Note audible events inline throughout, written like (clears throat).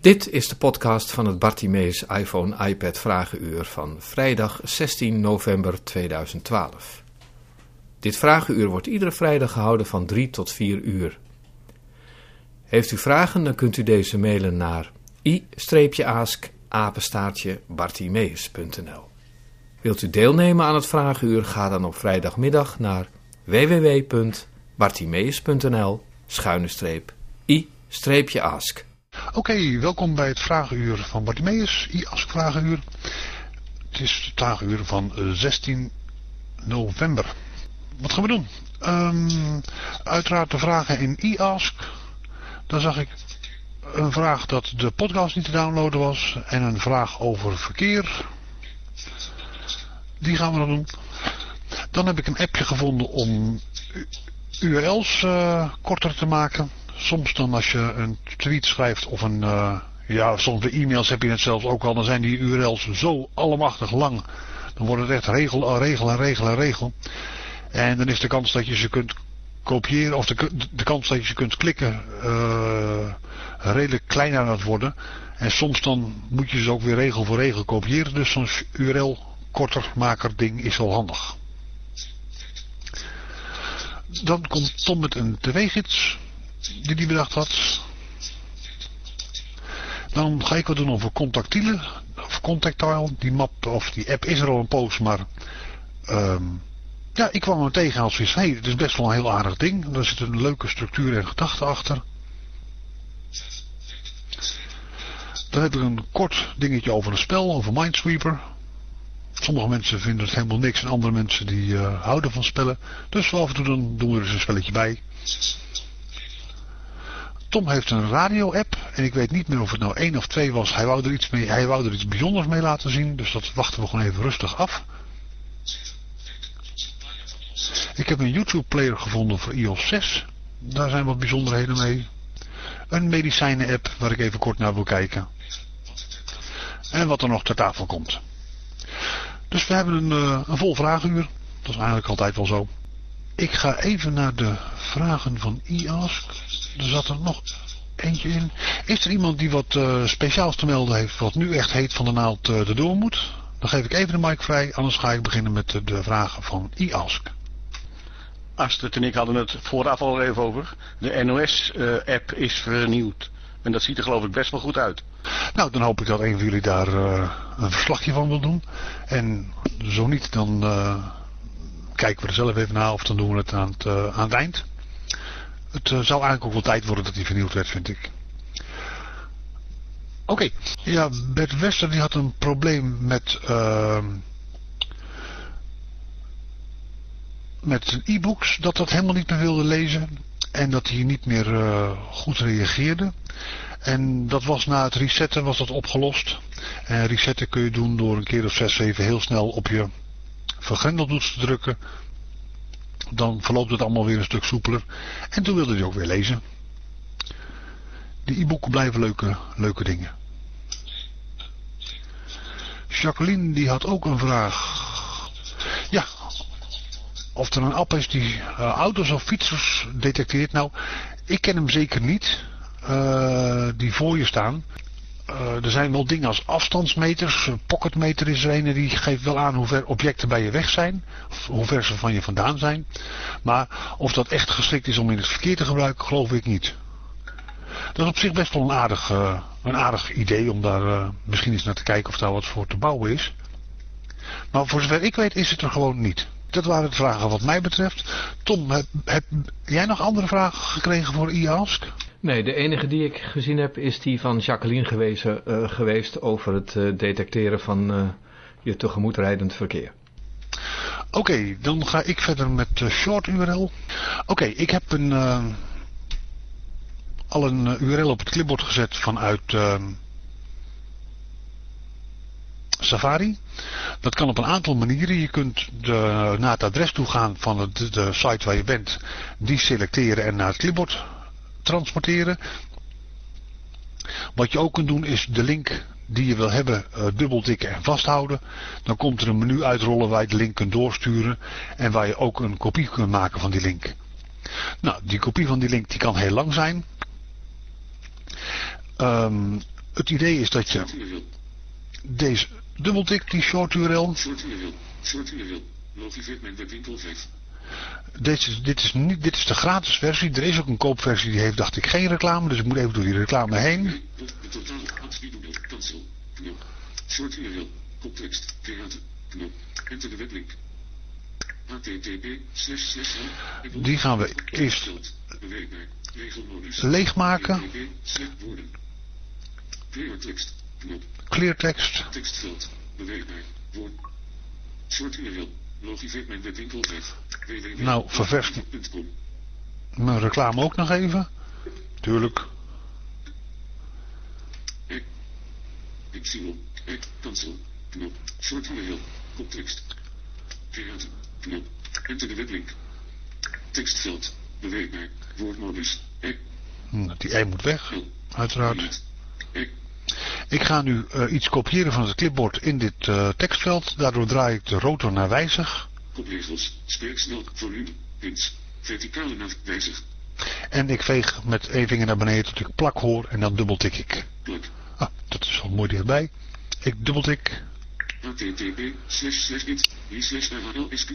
Dit is de podcast van het Bartimeus iPhone iPad Vragenuur van vrijdag 16 november 2012. Dit vragenuur wordt iedere vrijdag gehouden van 3 tot 4 uur. Heeft u vragen, dan kunt u deze mailen naar i-ask bartimeus.nl Wilt u deelnemen aan het vragenuur, ga dan op vrijdagmiddag naar www.bartimeus.nl schuine Oké, welkom bij het vragenuur van Bartimeus, i-ask vragenuur. Het is het vragenuur van 16 november. Wat gaan we doen? Um, uiteraard de vragen in i-ask. Dan zag ik een vraag dat de podcast niet te downloaden was. En een vraag over verkeer. Die gaan we dan doen. Dan heb ik een appje gevonden om URL's uh, korter te maken. Soms dan als je een tweet schrijft of een... Uh, ja, soms bij e-mails heb je het zelfs ook al. Dan zijn die URL's zo allemachtig lang. Dan wordt het echt regel, regel en regel en regel. En dan is de kans dat je ze kunt kopiëren, of de, de kans dat je ze kunt klikken, uh, redelijk klein aan het worden. En soms dan moet je ze ook weer regel voor regel kopiëren. Dus zo'n URL korter maker ding is wel handig. Dan komt Tom met een tv-gids die hij bedacht had. Dan ga ik wat doen over contactielen, of contactile. Die map of die app is er al een poos, maar um, ja, ik kwam hem tegen als iets. Hey, het is best wel een heel aardig ding. Er zit een leuke structuur en gedachte achter. Dan heb ik een kort dingetje over een spel, over Minesweeper. Sommige mensen vinden het helemaal niks en andere mensen die uh, houden van spellen. Dus af en toe doen we er eens een spelletje bij. Tom heeft een radio-app en ik weet niet meer of het nou één of twee was. Hij wou, er iets mee, hij wou er iets bijzonders mee laten zien, dus dat wachten we gewoon even rustig af. Ik heb een YouTube-player gevonden voor iOS 6. Daar zijn wat bijzonderheden mee. Een medicijnen-app waar ik even kort naar wil kijken. En wat er nog ter tafel komt. Dus we hebben een, uh, een vol vragenuur. Dat is eigenlijk altijd wel zo. Ik ga even naar de vragen van iAsk. Er zat er nog eentje in. Is er iemand die wat uh, speciaals te melden heeft wat nu echt heet van de naald uh, erdoor moet? Dan geef ik even de mic vrij, anders ga ik beginnen met de, de vragen van iAsk. Astrid en ik hadden het vooraf al even over. De NOS-app is vernieuwd. En dat ziet er geloof ik best wel goed uit. Nou, dan hoop ik dat een van jullie daar een verslagje van wil doen. En zo niet, dan kijken we er zelf even naar of dan doen we het aan het, aan het eind. Het zou eigenlijk ook wel tijd worden dat die vernieuwd werd, vind ik. Oké, ja, Bert Wester die had een probleem met... ehm, met e-books dat dat helemaal niet meer wilde lezen. En dat hij niet meer uh, goed reageerde. En dat was na het resetten was dat opgelost. En resetten kun je doen door een keer of zes, zeven heel snel op je vergrendeldoets te drukken. Dan verloopt het allemaal weer een stuk soepeler. En toen wilde hij ook weer lezen. Die e-boeken blijven leuke, leuke dingen. Jacqueline die had ook een vraag. Ja, of er een app is die uh, auto's of fietsers detecteert. Nou, ik ken hem zeker niet. Uh, die voor je staan. Uh, er zijn wel dingen als afstandsmeters. Pocketmeter is er een die geeft wel aan hoe ver objecten bij je weg zijn. Of hoe ver ze van je vandaan zijn. Maar of dat echt geschikt is om in het verkeer te gebruiken, geloof ik niet. Dat is op zich best wel een aardig, uh, een aardig idee om daar misschien eens naar te kijken of daar wat voor te bouwen is. Maar voor zover ik weet is het er gewoon niet. Dat waren de vragen wat mij betreft. Tom, heb, jij nog andere vragen gekregen voor e-ask? Nee, de enige die ik gezien heb is die van Jacqueline gewezen, uh, geweest over het uh, detecteren van uh, je tegemoetrijdend verkeer. Oké, dan ga ik verder met short URL. Oké, ik heb een, al een URL op het clipboard gezet vanuit Safari. Dat kan op een aantal manieren. Je kunt de, naar het adres toe gaan van de, de site waar je bent. Die selecteren en naar het clipboard transporteren. Wat je ook kunt doen is de link die je wil hebben uh, dubbeltikken en vasthouden. Dan komt er een menu uitrollen waar je de link kunt doorsturen. En waar je ook een kopie kunt maken van die link. Nou, die kopie van die link die kan heel lang zijn. Um, het idee is dat je deze dubbeltik, die short URL. Short URL. Short URL. Logivet mijn webwinkel 5. Dit, is dit is de gratis versie. Er is ook een koopversie die heeft, dacht ik, geen reclame. Dus ik moet even door die reclame heen. Die gaan we eerst leegmaken. woorden. Clear. Logivet mijn webwinkel 5. Nou, ververs mijn reclame ook nog even. Tuurlijk. Ypsilon. Cancel. Knop. Short URL. Koptekst. Create. Knop. Enter de weblink. Tekstveld. Beweegbaar. Woordmodus. E. Die E moet weg. Uiteraard. Ik ga nu uh, iets kopiëren van het clipboard in dit uh, tekstveld. Daardoor draai ik de rotor naar wijzig. Kopregels. Spreeksnel. Volume. Pins. Verticale naar wijzig. En ik veeg met één vinger naar beneden tot ik plak hoor en dan dubbeltik ik. Plak. Ah, dat is al mooi dichtbij. Ik dubbeltik. http slash slash dit slash rhlsq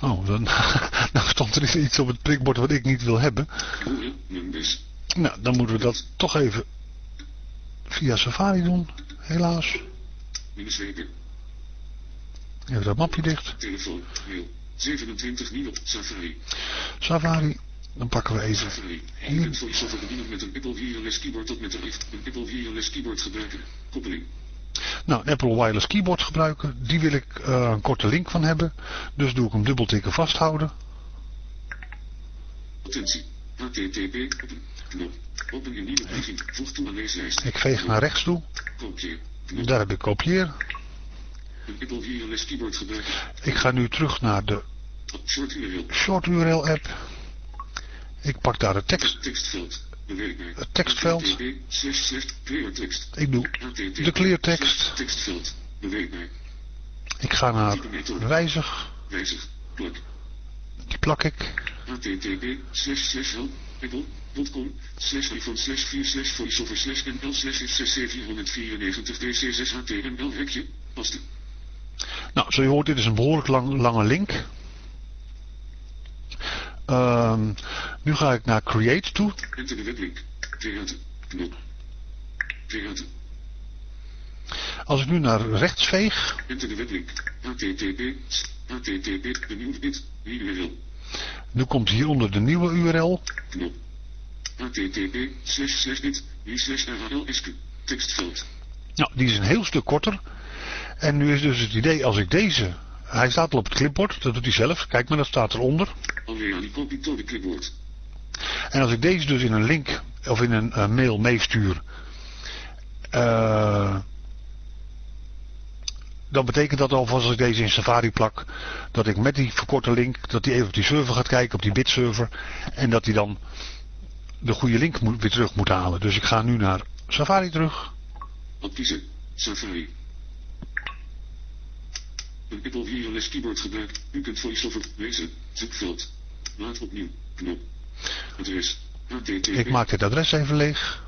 Oh, dan (laughs) nou stond er iets op het prikbord wat ik niet wil hebben. Nou, dan moeten we dat toch even via Safari doen, helaas. Even dat mapje dicht. Telefoon, mail, 27 nieuwe, Safari. Safari, dan pakken we even Safari. Je kunt VoiceOver bedienen met een Apple Wireless Keyboard tot met een een Apple Wireless Keyboard gebruiken. Koppeling. Nou, een Apple Wireless Keyboard gebruiken. Die wil ik uh, een korte link van hebben. Dus doe ik hem dubbeltikken vasthouden. Ik veeg naar rechts toe. Daar heb ik kopieer. Ik ga nu terug naar de Short URL. Short URL app. Ik pak daar de tekst. Het tekstveld. Ik doe de clear tekst. Tekstveld. Beweegbaar. Ik ga naar wijzig. Die plak ik. http slash slash help apple.com slash iphone slash 4 slash voiceover slash nl slash f494 dc6 html hekje paste. Nou, zoals je hoort, dit is een behoorlijk lang, lange link. Um, nu ga ik naar Create toe. Als ik nu naar rechts veeg. Nu komt hieronder de nieuwe URL. HTTP. Tekstveld. Nou, die is een heel stuk korter. En nu is dus het idee, als ik deze hij staat al op het clipboard, dat doet hij zelf. Kijk maar, dat staat eronder. Alweer die kopie tot de clipboard. En als ik deze dus in een link of in een uh, mail meestuur, uh, dan betekent dat alvast als ik deze in Safari plak, dat ik met die verkorte link, dat hij even op die server gaat kijken, op die bitserver, en dat hij dan de goede link moet, weer terug moet halen. Dus ik ga nu naar Safari terug. Adviezen, Safari. Een Apple Wireless Keyboard gebruikt. U kunt VoiceOver lezen. Zoekveld. Laat opnieuw. Knop. Adres. HTTP. Ik maak het adres even leeg.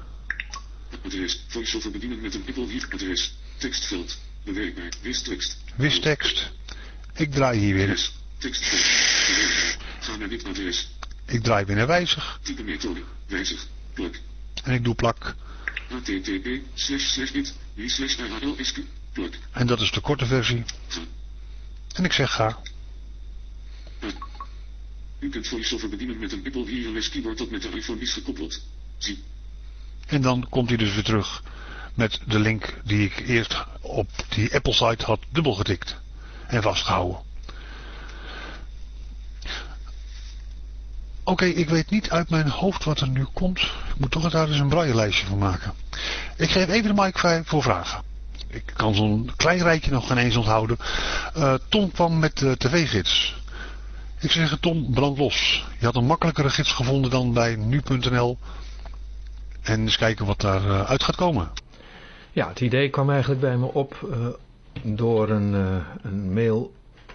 Adres. VoiceOver bedienen met een Apple Wireless adres. Tekstveld. Bewerkbaar. Wistekst. Wistekst. Ik draai hier weer. Tekstveld. Ga naar dit adres. Ik draai weer naar wijzig. Type methode. Wijzig. Plak. En ik doe plak. HTTP. Slash slash dit. Slash RHLSQ. Plak. En dat is de korte versie. En ik zeg ga. U kunt VoiceOver bedienen met een Apple Wireless Keyboard dat met de iPhone is gekoppeld. Zie. En dan komt hij dus weer terug met de link die ik eerst op die Apple site had dubbelgetikt en vastgehouden. Oké, okay, ik weet niet uit mijn hoofd wat er nu komt. Ik moet toch daar eens een braille lijstje van maken. Ik geef even de mic vrij voor vragen ik kan zo'n klein rijtje nog geen eens onthouden. Uh, Tom kwam met de tv-gids. Ik zeg Tom, brand los. Je had een makkelijkere gids gevonden dan bij nu.nl. En eens kijken wat daar uh, uit gaat komen. Ja, het idee kwam eigenlijk bij me op uh, door een, een, mail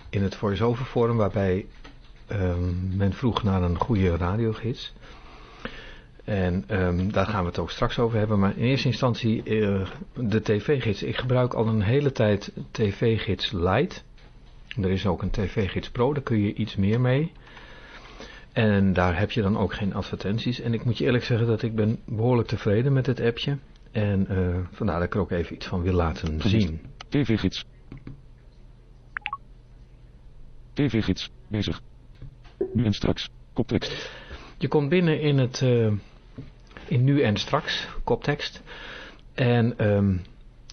in het voice-over forum waarbij men vroeg naar een goede radiogids. En ehm, daar gaan we het ook straks over hebben. Maar in eerste instantie uh, de tv-gids. Ik gebruik al een hele tijd tv-gids Lite. Er is ook een tv-gids Pro, daar kun je iets meer mee. En daar heb je dan ook geen advertenties. En ik moet je eerlijk zeggen dat ik ben behoorlijk tevreden met het appje. En uh, vandaar dat ik er ook even iets van wil laten zien. TV-gids. TV-gids, bezig. Nu en straks, koptekst. Je komt binnen in het... Uh, in nu en straks, koptekst. En um,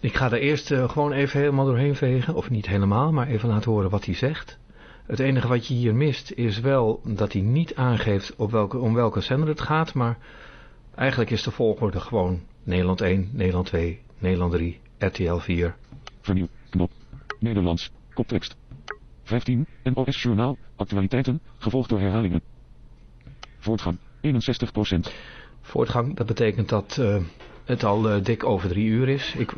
ik ga er eerst uh, gewoon even helemaal doorheen vegen. Of niet helemaal, maar even laten horen wat hij zegt. Het enige wat je hier mist is wel dat hij niet aangeeft op welke, om welke zender het gaat. Maar eigenlijk is de volgorde gewoon Nederland 1, Nederland 2, Nederland 3, RTL 4. Vernieuw, knop, Nederlands, koptekst. 15, NOS Journaal, actualiteiten, gevolgd door herhalingen. Voortgang, 61%. Voortgang, dat betekent dat uh, het al uh, dik over drie uur is. Ik,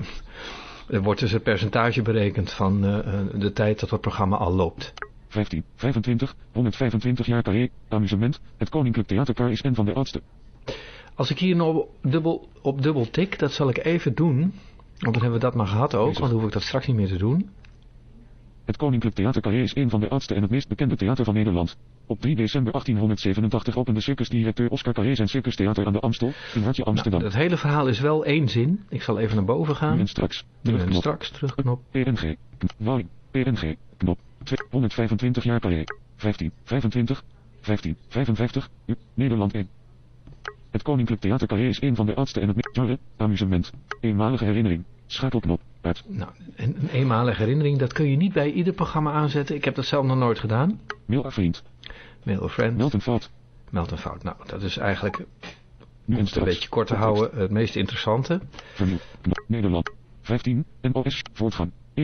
er wordt dus een percentage berekend van uh, de tijd dat het programma al loopt. 15, 25, 125 jaar carré, amusement, het Koninklijk Theaterkar is een van de oudste. Als ik hier nou dubbel, op dubbel tik, dat zal ik even doen. Want dan hebben we dat maar gehad ook, want dan hoef ik dat straks niet meer te doen. Het Koninklijk Theater Carré is een van de oudste en het meest bekende theater van Nederland. Op 3 december 1887 opende circusdirecteur Oscar Carré zijn circustheater aan de Amstel, in Hartje Amsterdam. Nou, het hele verhaal is wel één zin. Ik zal even naar boven gaan. En straks. Nu en straks, terugknop. PNG. PNG. Knop. 125 jaar Carré. 15. 25. 15. 55. U. Nederland 1. Het Koninklijk Theater Carré is een van de oudste en het meest genre, amusement. Eenmalige herinnering. Schakelknop. Nou, een, een eenmalige herinnering, dat kun je niet bij ieder programma aanzetten. Ik heb dat zelf nog nooit gedaan. Mail a vriend. Mail a friend. Meld een fout. Meld een fout. Nou, dat is eigenlijk, Nu om en het een beetje kort te houden, het meest interessante. Vernieuw. Nederland. 15. NOS. Voortgang. 61%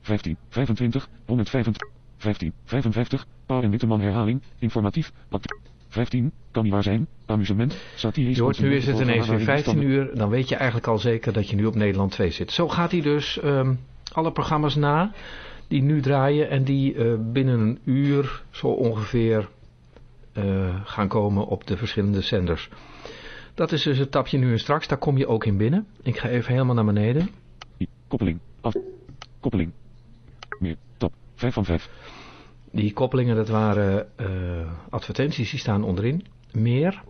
15. 25. 125. 15. 55. Paul en Witteman herhaling. Informatief. Actief. 15. Kan niet waar zijn. Amusement. Satirisch. Je hoort, nu is het ineens weer 15 uur. Dan weet je eigenlijk al zeker dat je nu op Nederland 2 zit. Zo gaat hij dus um, alle programma's na die nu draaien en die uh, binnen een uur zo ongeveer uh, gaan komen op de verschillende zenders. Dat is dus het tapje nu en straks. Daar kom je ook in binnen. Ik ga even helemaal naar beneden. Koppeling. Af. Koppeling. Meer. Top. 5 van 5. Die koppelingen, dat waren uh, advertenties, die staan onderin. Meer.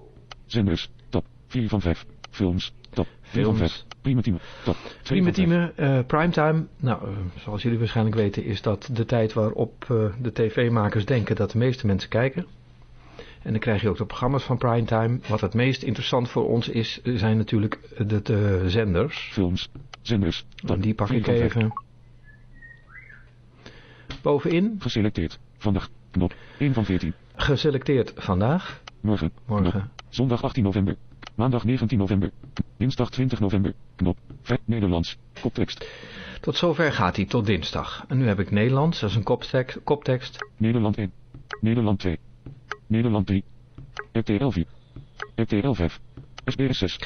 Zenders. Top. 4 van 5. Films. Top. 4 Films. van 5. Primetime. Top. 2 Prima van 5. time, uh, primetime. Nou, uh, zoals jullie waarschijnlijk weten is dat de tijd waarop de tv-makers denken dat de meeste mensen kijken. En dan krijg je ook de programma's van primetime. Wat het meest interessant voor ons is, zijn natuurlijk de, de zenders. Films. Zenders. Top. En die pak 4 ik van 5. even bovenin. Geselecteerd. Vandaag. Knop. 1 van 14. Geselecteerd vandaag. Morgen. Knop. Morgen. Zondag 18 november. Maandag 19 november. Dinsdag 20 november. Knop. 5 Nederlands. Koptekst. Tot zover gaat hij, tot dinsdag. En nu heb ik Nederlands, dat is een koptekst. koptekst. Nederland 1. Nederland 2. Nederland 3. RTL 4. RTL 5. SBS 6.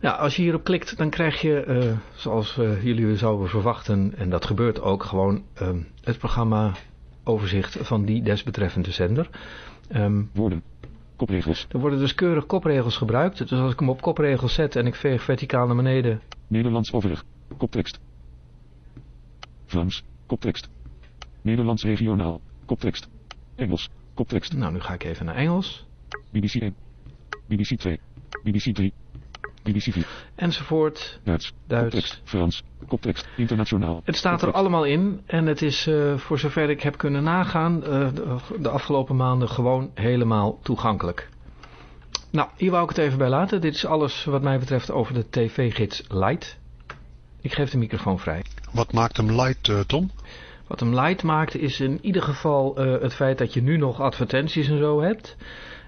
Nou, als je hierop klikt, dan krijg je, uh, zoals uh, jullie zouden verwachten, en dat gebeurt ook, gewoon um, het programma overzicht van die desbetreffende zender. Um, Woorden. Kopregels. er worden dus keurig kopregels gebruikt. Dus als ik hem op kopregels zet en ik veeg verticaal naar beneden, Nederlands overig. Koptekst. Vlaams. Koptekst. Nederlands regionaal. Koptekst. Engels. Koptekst. nou nu ga ik even naar Engels, BBC 1. BBC 2. BBC 3. BBC 4. enzovoort. Duits. Duits. Koptekst. Frans. Koptekst. Internationaal. Het staat er allemaal in en het is uh, voor zover ik heb kunnen nagaan uh, de, de afgelopen maanden gewoon helemaal toegankelijk. Nou, hier wou ik het even bij laten. Dit is alles wat mij betreft over de TV-gids Lite. Ik geef de microfoon vrij. Wat maakt hem light, uh, Tom? Wat hem light maakt is in ieder geval uh, het feit dat je nu nog advertenties en zo hebt.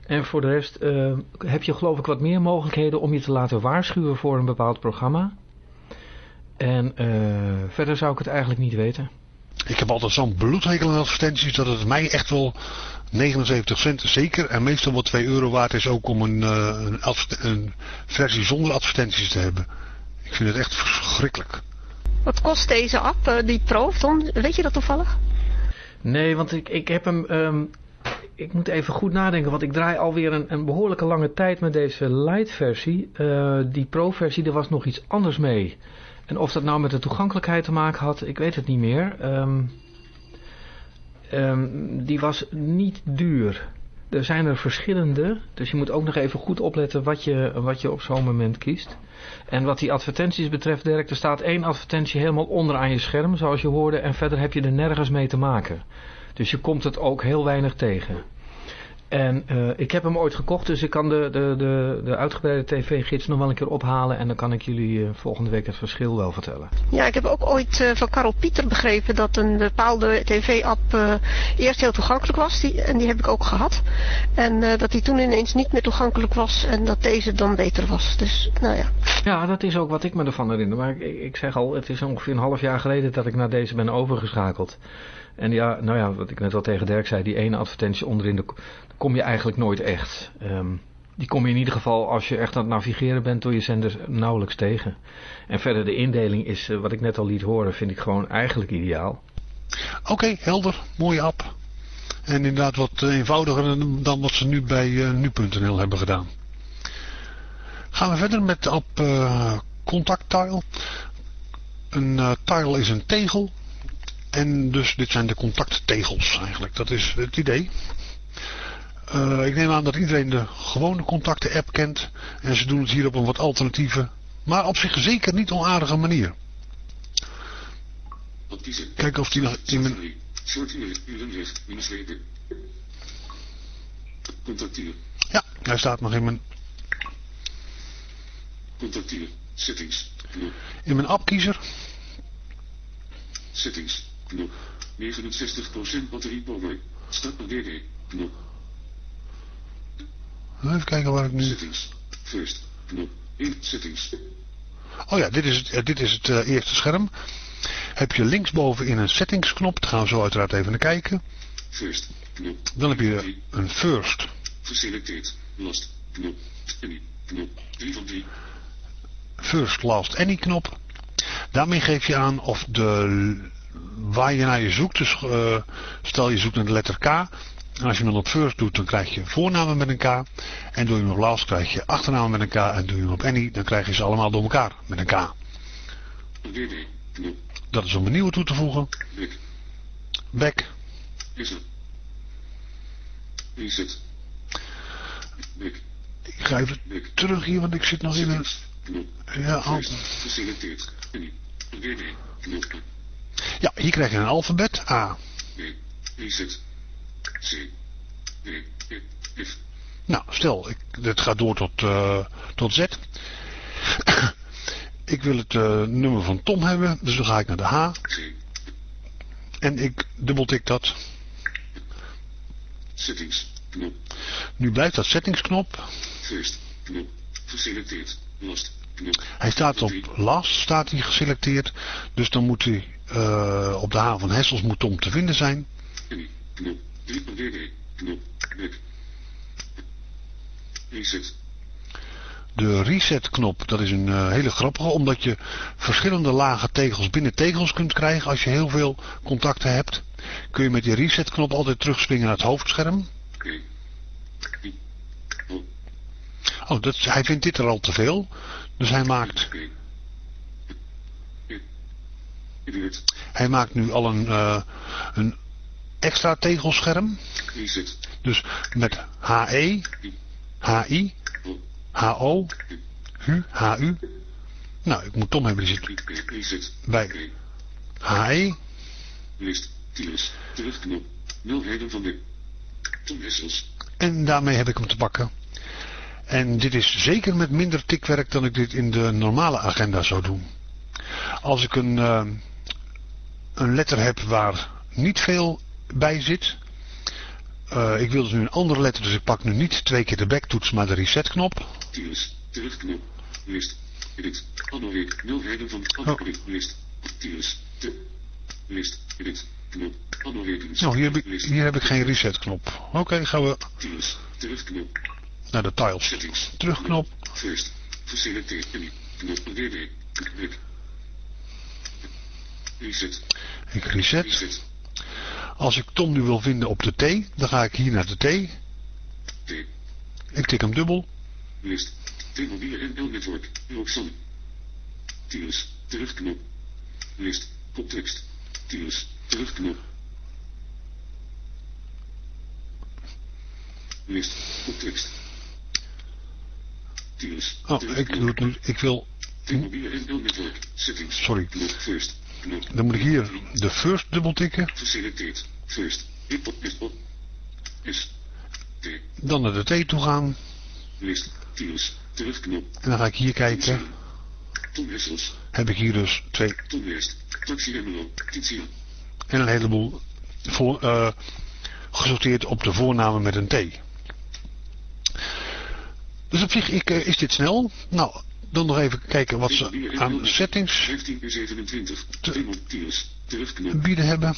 En voor de rest uh, heb je geloof ik wat meer mogelijkheden om je te laten waarschuwen voor een bepaald programma. En uh, verder zou ik het eigenlijk niet weten. Ik heb altijd zo'n bloedhekel aan advertenties dat het mij echt wel 79 cent zeker en meestal wel 2 euro waard is ook om een, uh, een, een versie zonder advertenties te hebben. Ik vind het echt verschrikkelijk. Wat kost deze app, die Pro? Weet je dat toevallig? Nee, want ik, ik heb hem... Um, ik moet even goed nadenken, want ik draai alweer een, een behoorlijke lange tijd met deze light versie. Uh, die pro versie, er was nog iets anders mee. En of dat nou met de toegankelijkheid te maken had, ik weet het niet meer. Um, um, die was niet duur. Er zijn er verschillende, dus je moet ook nog even goed opletten wat je, wat je op zo'n moment kiest. En wat die advertenties betreft, Dirk, er staat één advertentie helemaal onder aan je scherm, zoals je hoorde, en verder heb je er nergens mee te maken. Dus je komt het ook heel weinig tegen. En uh, ik heb hem ooit gekocht, dus ik kan de, de, de, de uitgebreide tv-gids nog wel een keer ophalen. En dan kan ik jullie uh, volgende week het verschil wel vertellen. Ja, ik heb ook ooit uh, van Karel Pieter begrepen dat een bepaalde tv-app eerst heel toegankelijk was. Die, en die heb ik ook gehad. En dat die toen ineens niet meer toegankelijk was en dat deze dan beter was. Dus, nou ja. Ja, dat is ook wat ik me ervan herinner. Maar ik, ik zeg al, het is ongeveer een half jaar geleden dat ik naar deze ben overgeschakeld. En ja, nou ja, wat ik net al tegen Dirk zei, die ene advertentie onderin, daar kom je eigenlijk nooit echt. Um, die kom je in ieder geval, als je echt aan het navigeren bent, door je zender nauwelijks tegen. En verder de indeling is, uh, wat ik net al liet horen, vind ik gewoon eigenlijk ideaal. Oké, helder. Mooie app. En inderdaad wat eenvoudiger dan wat ze nu bij uh, nu.nl hebben gedaan. Gaan we verder met de app Contact Tile. Een tile is een tegel en dus dit zijn de contacttegels eigenlijk. Dat is het idee. Uh, ik neem aan dat iedereen de gewone contacten app kent. En ze doen het hier op een wat alternatieve, maar op zich zeker niet onaardige manier. Kijken of die nog in mijn... Contacteren. Ja, hij staat nog in mijn... Contacteren. Settings. In mijn appkiezer. Settings. Knop. 69% batterie power. Start DD. Knop. Even kijken waar ik nu... Settings. First. Knop. In settings. Oh ja, dit is het, dit is het uh, eerste scherm. Heb je linksboven in een settings knop. Daar gaan we zo uiteraard even naar kijken. First. Knop. Dan heb je een first. Geselecteerd. Last. Knop. Any. Knop. 3 van 3. First last any knop. Daarmee geef je aan of de waar je naar je zoekt. Dus uh, stel je zoekt naar de letter K. En als je hem op first doet, dan krijg je voornamen met een K. En doe je hem op last, krijg je achternamen met een K. En doe je hem op any, dan krijg je ze allemaal door elkaar met een K. Dat is om een nieuwe toe te voegen. Back. Reset. Back. Ik ga even terug hier, want ik zit nog in een... Ja, al... Ja, hier krijg je een alfabet. A. E. Nou, stel, ik, dit gaat door tot, uh, tot Z. ik wil het uh, nummer van Tom hebben, dus dan ga ik naar de H. En ik dubbeltik dat. Settings. Knop. Nu blijft dat settingsknop. First. Knop. Geselecteerd. Last. Hij staat op last, staat hij geselecteerd. Dus dan moet hij uh, op de H van Hessels moet Tom te vinden zijn. De reset knop, dat is een uh, hele grappige, omdat je verschillende lage tegels binnen tegels kunt krijgen. Als je heel veel contacten hebt, kun je met die reset knop altijd terugspringen naar het hoofdscherm. Oh, dat, hij vindt dit er al te veel. Dus hij maakt... Hij maakt nu al een, uh, een extra tegelscherm. Dus met HE, HI, HO, HU, HU. Nou, ik moet Tom hebben, die zit bij HE. En daarmee heb ik hem te pakken. En dit is zeker met minder tikwerk dan ik dit in de normale agenda zou doen. Als ik een, uh, een letter heb waar niet veel bij zit. Uh, ik wil dus nu een andere letter, dus ik pak nu niet twee keer de backtoets, maar de reset knop. Tiles, terugknop, list, edit, annuleer, nulheden van oh. list, Tiles, te, list, edit, knop, annuleer. Nou, hier heb ik, hier heb ik geen reset knop. Oké, okay, gaan we terugknop, naar de tiles. Settings, terugknop. First, geselecteerd, knop, WD, back. Reset. Ik reset. Reset. Als ik Tom nu wil vinden op de T, dan ga ik hier naar de T. T. Ik tik hem dubbel. List. T-mobiele NL network. Roxanne. Tiels. Terugknop. List. Koptekst. Tiels. Terugknop. List. Koptekst. Oh, ik doe het nu. Ik wil, sorry. Dan moet ik hier de first dubbel tikken. Geselecteerd. First. Dan naar de T toe gaan. List. Tiels. Terugknop. En dan ga ik hier kijken. Heb ik hier dus twee en een heleboel voor, eh, gesorteerd op de voornamen met een T. Dus op zich ik, eh, is dit snel. Nou, dan nog even kijken wat ze aan settings 15 uur 27. Te- bieden hebben.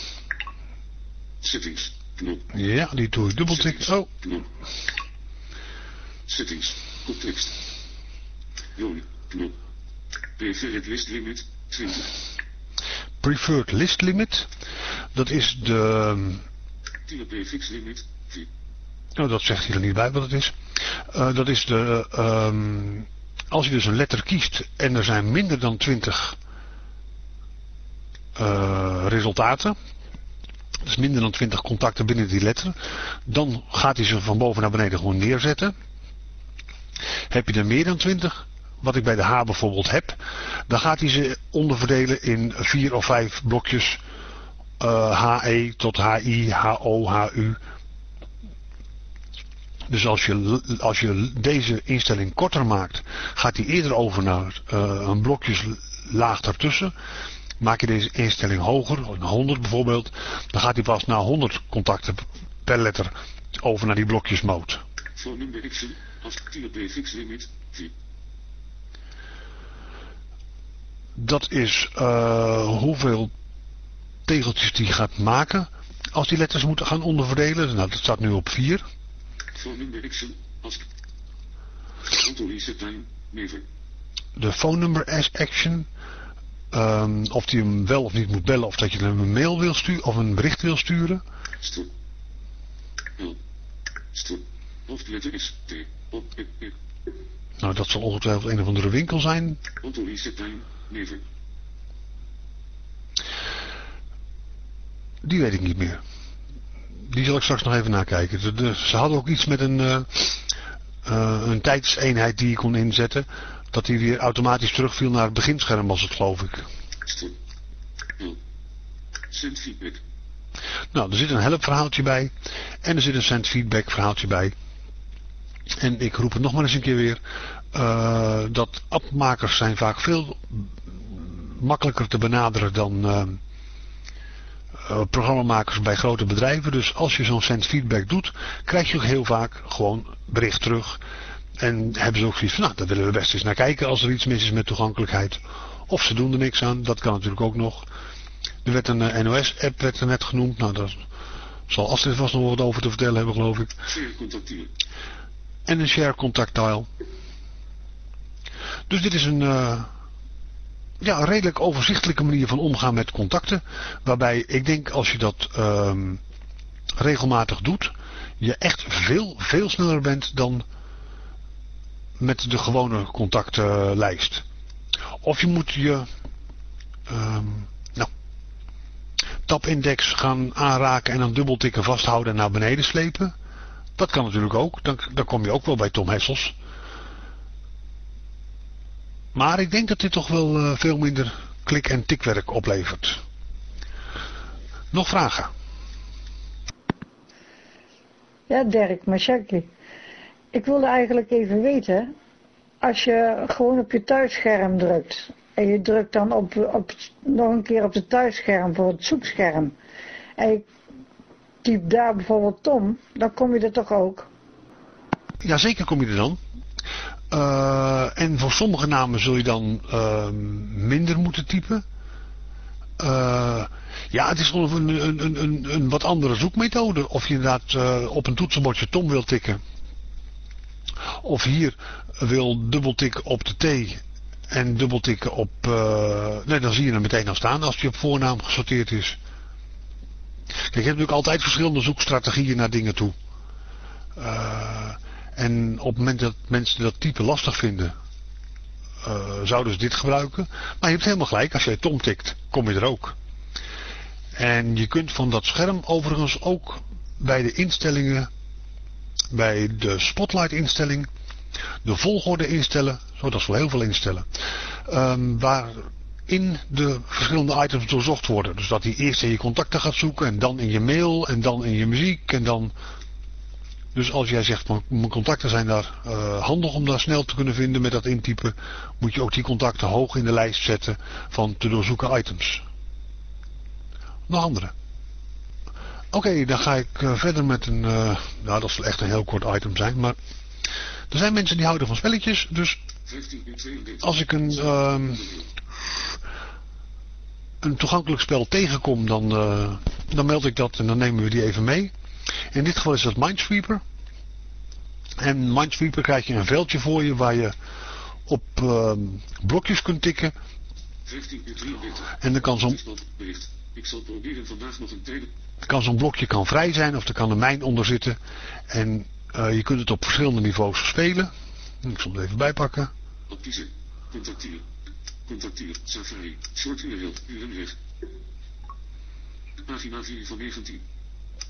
Settings. Knop. Ja, die doe ik dubbeltik. Oh. Settings. Koptekst. Joon. Knop. Preferred list limit. 20. preferred list limit. Dat is de... TLP fix limit. 4. Oh, dat zegt hij er niet bij wat het is. Eh, dat is de... ehm, als je dus een letter kiest en er zijn minder dan 20 eh, resultaten. Dus minder dan 20 contacten binnen die letter. Dan gaat hij ze van boven naar beneden gewoon neerzetten. Heb je er meer dan 20, wat ik bij de H bijvoorbeeld heb, dan gaat hij ze onderverdelen in vier of vijf blokjes eh, HE tot HI, HO, HU. Dus als je, als je deze instelling korter maakt, gaat hij eerder over naar eh, een blokjeslaag ertussen. Maak je deze instelling hoger, een 100 bijvoorbeeld, dan gaat hij pas na 100 contacten per letter over naar die limit. 4. Dat is eh, hoeveel tegeltjes die gaat maken als die letters moeten gaan onderverdelen. Nou, dat staat nu op 4. Phone. Auto time. Never. De phone number as action. Ehm, of hij hem wel of niet moet bellen. Of dat je hem een mail wil sturen of een bericht wil sturen. Stop. Stop. Hoofdletter is T. Op. Nou, dat zal ongetwijfeld een of andere winkel zijn. Auto reset time. Never. Die weet ik niet meer. Die zal ik straks nog even nakijken. De- de- ze hadden ook iets met een, eh, eh, een tijdseenheid die je kon inzetten. Dat die weer automatisch terugviel naar het beginscherm was het geloof ik. Send feedback. Nou, er zit een helpverhaaltje bij. En er zit een send feedback verhaaltje bij. En ik roep het nog maar eens een keer weer. eh, dat appmakers zijn vaak veel makkelijker te benaderen dan programmamakers bij grote bedrijven. Dus als je zo'n send feedback doet, krijg je ook heel vaak gewoon bericht terug. En hebben ze ook zoiets van, nou, daar willen we best eens naar kijken als er iets mis is met toegankelijkheid. Of ze doen er niks aan, dat kan natuurlijk ook nog. Er werd een eh, NOS-app werd er net genoemd. Nou, daar zal Astrid vast nog wat over te vertellen hebben, geloof ik. En een share contact tile. Dus dit is een eh, ja, een redelijk overzichtelijke manier van omgaan met contacten. Waarbij ik denk als je dat ehm, regelmatig doet, je echt veel, veel sneller bent dan met de gewone contactlijst. Of je moet je ehm, nou, tabindex gaan aanraken en dan dubbeltikken vasthouden en naar beneden slepen. Dat kan natuurlijk ook. Dan, dan kom je ook wel bij Tom Hessels. Maar ik denk dat dit toch wel eh, veel minder klik- en tikwerk oplevert. Nog vragen? Ja, Dirk Machaki. Ik wilde eigenlijk even weten, als je gewoon op je thuisscherm drukt en je drukt dan op, op, nog een keer op het thuisscherm voor het zoekscherm en je typt daar bijvoorbeeld Tom, dan kom je er toch ook. Ja, zeker kom je er dan. Eh, en voor sommige namen zul je dan eh, minder moeten typen. Eh, ja, het is gewoon een, een, een, een, wat andere zoekmethode. Of je inderdaad eh, op een toetsenbordje Tom wil tikken. Of hier wil dubbeltikken op de T en dubbeltikken op... eh, nee, dan zie je hem meteen al staan als die op voornaam gesorteerd is. Kijk, je hebt natuurlijk altijd verschillende zoekstrategieën naar dingen toe. Uh, en op het moment dat mensen dat type lastig vinden, uh, zouden ze dit gebruiken. Maar je hebt helemaal gelijk, als jij Tom tikt, kom je er ook. En je kunt van dat scherm overigens ook bij de instellingen, bij de spotlight instelling, de volgorde instellen, zodat is wel heel veel instellen, um, waarin de verschillende items doorzocht worden. Dus dat hij eerst in je contacten gaat zoeken en dan in je mail en dan in je muziek en dan... Dus als jij zegt, mijn contacten zijn daar uh, handig om daar snel te kunnen vinden met dat intypen, moet je ook die contacten hoog in de lijst zetten van te doorzoeken items. Nog andere. Oké, dan ga ik uh, verder met een, uh, nou dat zal echt een heel kort item zijn, maar er zijn mensen die houden van spelletjes, dus als ik een, uh, een toegankelijk spel tegenkom, dan, dan meld ik dat en dan nemen we die even mee. In dit geval is dat Minesweeper. En Minesweeper krijg je een veldje voor je waar je op uh, blokjes kunt tikken. En dan kan zo'n... Ik zal proberen vandaag nog een tweede... Kan zo'n blokje kan vrij zijn of er kan een mijn onder zitten. En uh, je kunt het op verschillende niveaus spelen. Ik zal het even bijpakken. Adviezen. Contacteer. Contacteer. Safari. Short URL. URL Pagina 4 van 19.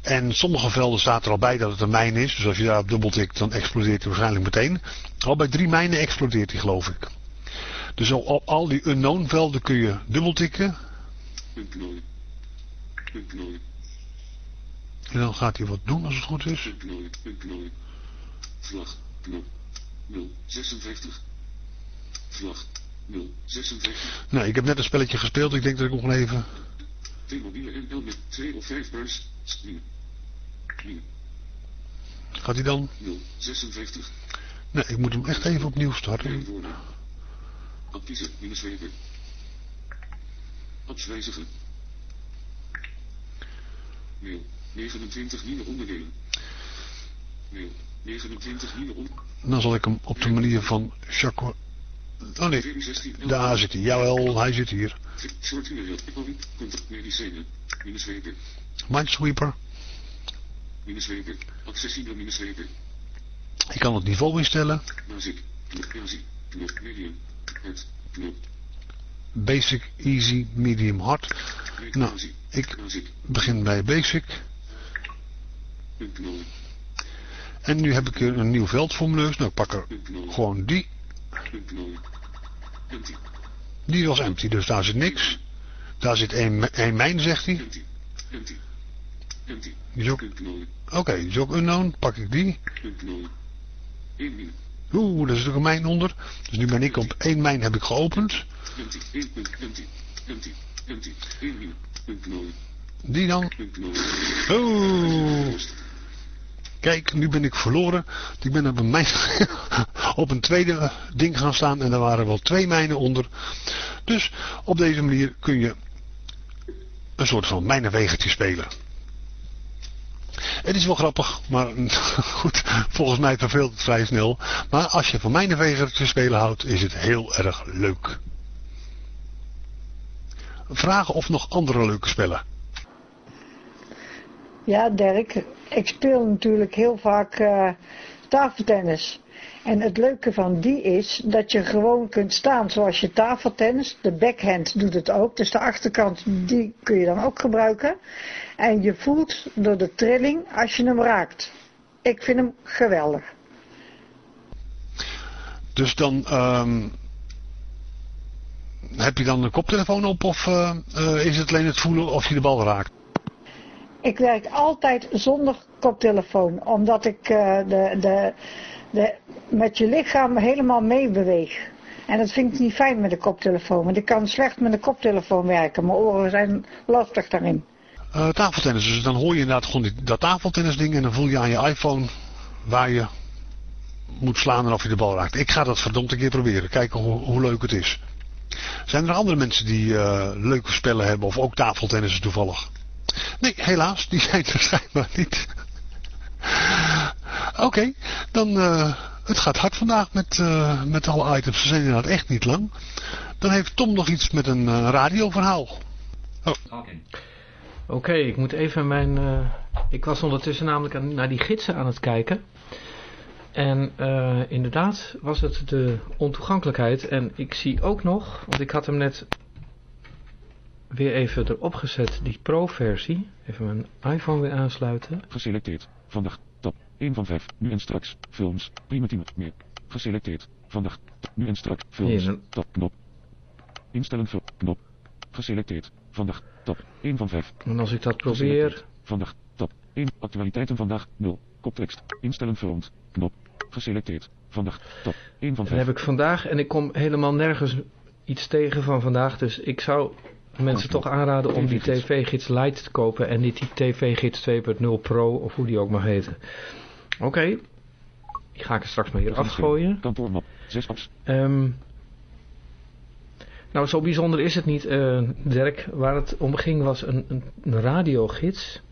En sommige velden staat er al bij dat het een mijn is. Dus als je daarop dubbeltikt, dan explodeert hij waarschijnlijk meteen. Al bij drie mijnen explodeert hij, geloof ik. Dus op al die unknown velden kun je dubbeltikken. En dan gaat hij wat doen als het goed is. Vlag knop 056. Vlag 056. Nou, ik heb net een spelletje gespeeld. Ik denk dat ik nog even... Mobiele NL met twee of vijf bars. Gaat hij dan? 056. Nee, ik moet hem echt even opnieuw starten. Adviezen, minus 7. Apps wijzigen. Mail. 29 nieuwe onderdelen. Mail. 29 nieuwe onderdelen. Dan zal ik hem op de manier van Jacques... Oh nee, daar zit hij. Jawel, hij zit hier. Minesweeper. Ik kan het niveau instellen. Basic, easy, medium, hard. Nou, ik begin bij basic. En nu heb ik een nieuw veld voor mijn neus. Nou, ik pak er gewoon die. Die was empty, dus daar zit niks. Daar zit één, één mijn, zegt hij. Oké, okay, ook unknown. Pak ik die. Oeh, daar zit ook een mijn onder. Dus nu ben ik op één mijn heb ik geopend. Die dan. Oeh. Kijk, nu ben ik verloren. Ik ben op een, (laughs) op een tweede ding gaan staan en er waren wel twee mijnen onder. Dus op deze manier kun je een soort van mijnenwegentje spelen. Het is wel grappig, maar (laughs) goed, volgens mij verveelt het vrij snel. Maar als je van mijnenwegertje spelen houdt, is het heel erg leuk. Vragen of nog andere leuke spellen? Ja, Dirk, ik speel natuurlijk heel vaak uh, tafeltennis. En het leuke van die is dat je gewoon kunt staan zoals je tafeltennis. De backhand doet het ook, dus de achterkant die kun je dan ook gebruiken. En je voelt door de trilling als je hem raakt. Ik vind hem geweldig. Dus dan um, heb je dan een koptelefoon op of uh, uh, is het alleen het voelen of je de bal raakt? Ik werk altijd zonder koptelefoon, omdat ik uh, de, de, de, met je lichaam helemaal meebeweeg. En dat vind ik niet fijn met de koptelefoon, want ik kan slecht met de koptelefoon werken. Mijn oren zijn lastig daarin. Uh, tafeltennis, dus dan hoor je inderdaad gewoon dat tafeltennisding en dan voel je aan je iPhone waar je moet slaan en of je de bal raakt. Ik ga dat verdomd een keer proberen. Kijken hoe, hoe leuk het is. Zijn er andere mensen die uh, leuke spellen hebben of ook tafeltennissen toevallig? Nee, helaas. Die zijn er schijnbaar niet. Oké, dan... Uh, het gaat hard vandaag met, uh, met alle items. Ze zijn inderdaad echt niet lang. Dan heeft Tom nog iets met een uh, radioverhaal. Oh. Oké, ik moet even mijn... Ik was ondertussen namelijk aan, naar die gidsen aan het kijken. En inderdaad was het de ontoegankelijkheid. En ik zie ook nog, want ik had hem net weer even erop gezet, die pro-versie. Even mijn iPhone weer aansluiten. Geselecteerd. Vandaag. Top. 1 van 5. Nu en straks. Films. Primitieve. Meer. Geselecteerd. Vandaag. Nu en straks. Films. Hier, top. Knop. Instellen. Knop. Geselecteerd. Vandaag. Top. 1 van 5. En als ik dat probeer... Vandaag. Top. 1. Actualiteiten vandaag. 0. Koptekst. Instellen. Front. Knop. Geselecteerd. Vandaag. Top. 1 van 5. Dan heb ik vandaag en ik kom helemaal nergens iets tegen van vandaag. Dus ik zou mensen toch aanraden om die TV-gids Lite te kopen en niet die TV-gids 2.0 Pro of hoe die ook mag heten. Oké, okay. die ga ik er straks maar hier afgooien. Kantoormap, 6 apps. Um, nou, zo bijzonder is het niet, uh, Dirk. Waar het om ging was een, een, een radiogids.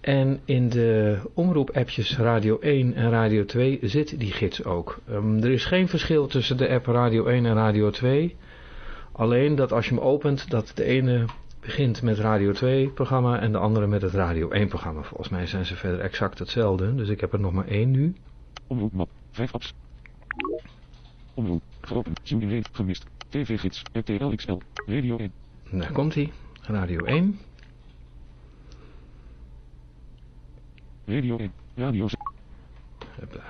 En in de omroepappjes Radio 1 en Radio 2 zit die gids ook. Um, er is geen verschil tussen de app Radio 1 en Radio 2. Alleen dat als je hem opent, dat de ene begint met Radio 2 programma en de andere met het Radio 1 programma. Volgens mij zijn ze verder exact hetzelfde, dus ik heb er nog maar één nu. Omroepmap, 5 apps. Omroep, geopend, zoom gemist, TV-gids, RTL XL, Radio 1. Daar komt hij, Radio 1. Radio 1, Radio 6. Even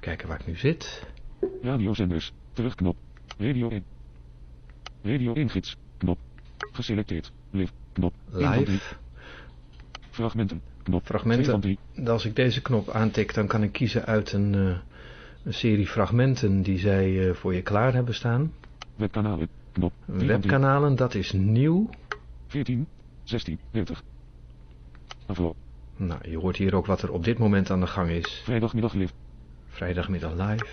kijken waar ik nu zit. Radiozenders, Terugknop. Radio 1. Radio 1 gids. Knop. Geselecteerd. Live. Knop. Live. Fragmenten. Knop. Fragmenten. Als ik deze knop aantik, dan kan ik kiezen uit een, uh, een serie fragmenten die zij uh, voor je klaar hebben staan. Webkanalen. Knop. Webkanalen, dat is nieuw. 14, 16, 30. Afloop. Nou, je hoort hier ook wat er op dit moment aan de gang is. Vrijdagmiddag live. Vrijdagmiddag live.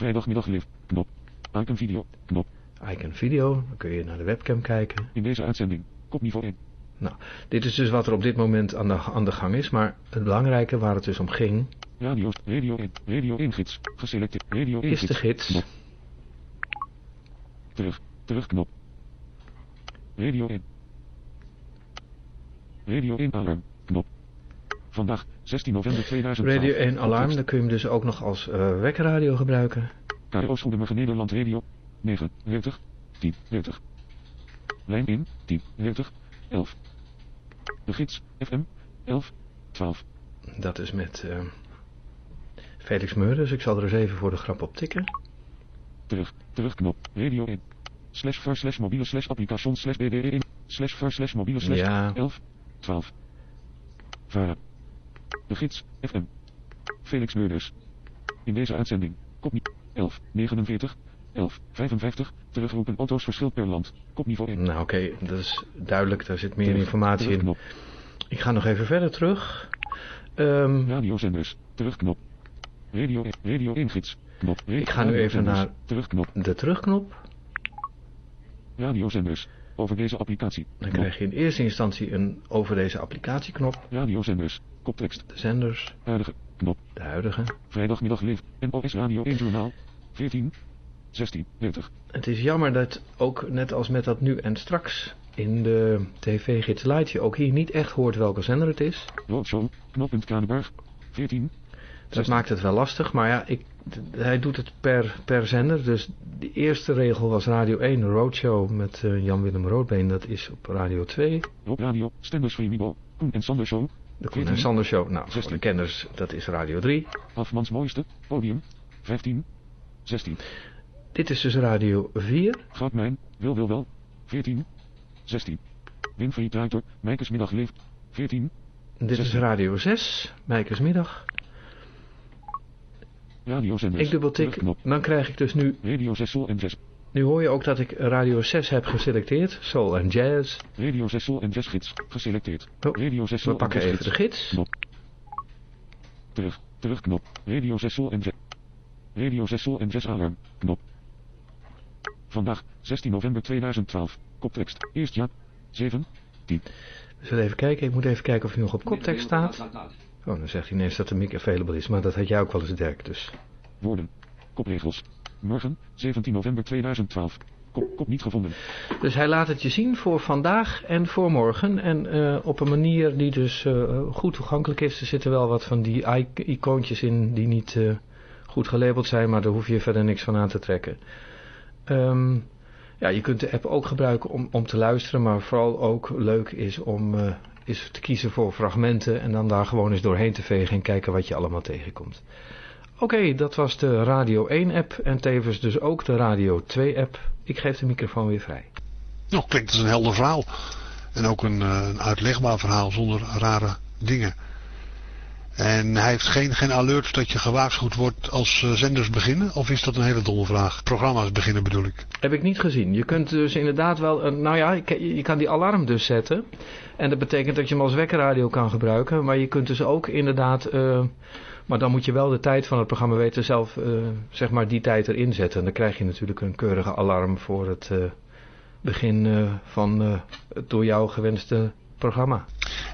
Live. Knop. Icon video. Knop. Icon video. Dan kun je naar de webcam kijken. In deze uitzending. Kopniveau 1. Nou, dit is dus wat er op dit moment aan de, aan de gang is. Maar het belangrijke waar het dus om ging... Radio, radio 1, radio 1 gids. Geselecteerd. Radio 1 Is de gids. Knop. Terug. Terugknop. Radio 1. Radio 1 alarm. Knop. Vandaag, 16 november 2012. Radio 1 Alarm, dan kun je hem dus ook nog als uh, wekkerradio gebruiken. KRO Goedemorgen Nederland Radio, 9, 40, 10, 40. Lijn in, 10, 40, 11. De gids, FM, 11, 12. Dat is met uh, Felix Meurders. Ik zal er eens even voor de grap op tikken. Terug, terugknop, radio 1. Slash ver slash mobiele slash application slash BDE 1. Slash ver slash mobiele slash ja. 11, 12. Vara. De gids, FM. Felix Meurders. In deze uitzending, kopniveau 11, 49, 11, 55, terugroepen auto's verschil per land, kopniveau 1. Nou oké, okay, dat is duidelijk, daar zit meer Terug, informatie in. Ik ga nog even verder terug. Um, Radiozenders, terugknop. Radio, radio 1 gids, knop. Radio, ik ga nu even naar terugknop. de terugknop. Radiozenders, over deze applicatie. Dan knop. krijg je in eerste instantie een over deze applicatie knop. Radiozenders, koptekst. De zenders. Huidige, knop. De huidige. Vrijdagmiddag live. NOS Radio 1 journaal. 14, 16, 30. Het is jammer dat ook net als met dat nu en straks in de tv-gids Light je ook hier niet echt hoort welke zender het is. Roadshow, knooppunt Kranenburg, 14. Dat 16. maakt het wel lastig, maar ja, ik, hij doet het per, per zender. Dus de eerste regel was Radio 1, Roadshow met uh, Jan-Willem Roodbeen. Dat is op Radio 2. Op Radio, Stenders Koen en Sander Show. De Koen en Sander Show, nou, 16. voor de kenners, dat is Radio 3. Afmans mooiste, podium, 15, 16. Dit is dus Radio 4. Goudmijn, Wil Wil Wel, 14, 16. Winfried Ruiter, Mijkersmiddag Live, 14, Dit 16. is Radio 6, Mijkersmiddag. Radiozenders. Ik dubbeltik, dan krijg ik dus nu... Radio 6 Sol en 6. Nu hoor je ook dat ik Radio 6 heb geselecteerd. Soul en Jazz. Radio 6 Soul en Jazz gids. Geselecteerd. Oh, Radio 6 We Soul pakken even de gids. Knop. Terug. Terugknop. Radio 6 Soul en Jazz. Radio 6 Soul en Jazz alarm. Knop. Vandaag, 16 november 2012. Koptekst. Eerst ja. 7. We zullen even kijken. Ik moet even kijken of hij nog op koptekst staat. Oh, dan zegt hij ineens dat de mic available is. Maar dat had jij ook wel eens Dirk, dus. Woorden. Kopregels. Morgen, 17 november 2012. Kop, kop niet gevonden. Dus hij laat het je zien voor vandaag en voor morgen. En eh, op een manier die dus eh, goed toegankelijk is. Er zitten wel wat van die icoontjes in die niet eh, goed gelabeld zijn. Maar daar hoef je verder niks van aan te trekken. Ehm, ja, je kunt de app ook gebruiken om, om te luisteren. Maar vooral ook leuk is om is te kiezen voor fragmenten. En dan daar gewoon eens doorheen te vegen en kijken wat je allemaal tegenkomt. Oké, dat was de Radio 1 app en tevens dus ook de Radio 2 app. Ik geef de microfoon weer vrij. Nou, klinkt als een helder verhaal. En ook een, eh, een uitlegbaar verhaal zonder rare dingen. En hij heeft geen, geen alerts dat je gewaarschuwd wordt als eh, zenders beginnen? Of is dat een hele domme vraag? Programma's beginnen bedoel ik. Heb ik niet gezien. Je kunt dus inderdaad wel, nou ja, je kan die alarm dus zetten. En dat betekent dat je hem als wekkerradio kan gebruiken. Maar je kunt dus ook inderdaad, eh, maar dan moet je wel de tijd van het programma weten zelf, eh, zeg maar die tijd erin zetten. En dan krijg je natuurlijk een keurige alarm voor het begin van het door jou gewenste programma.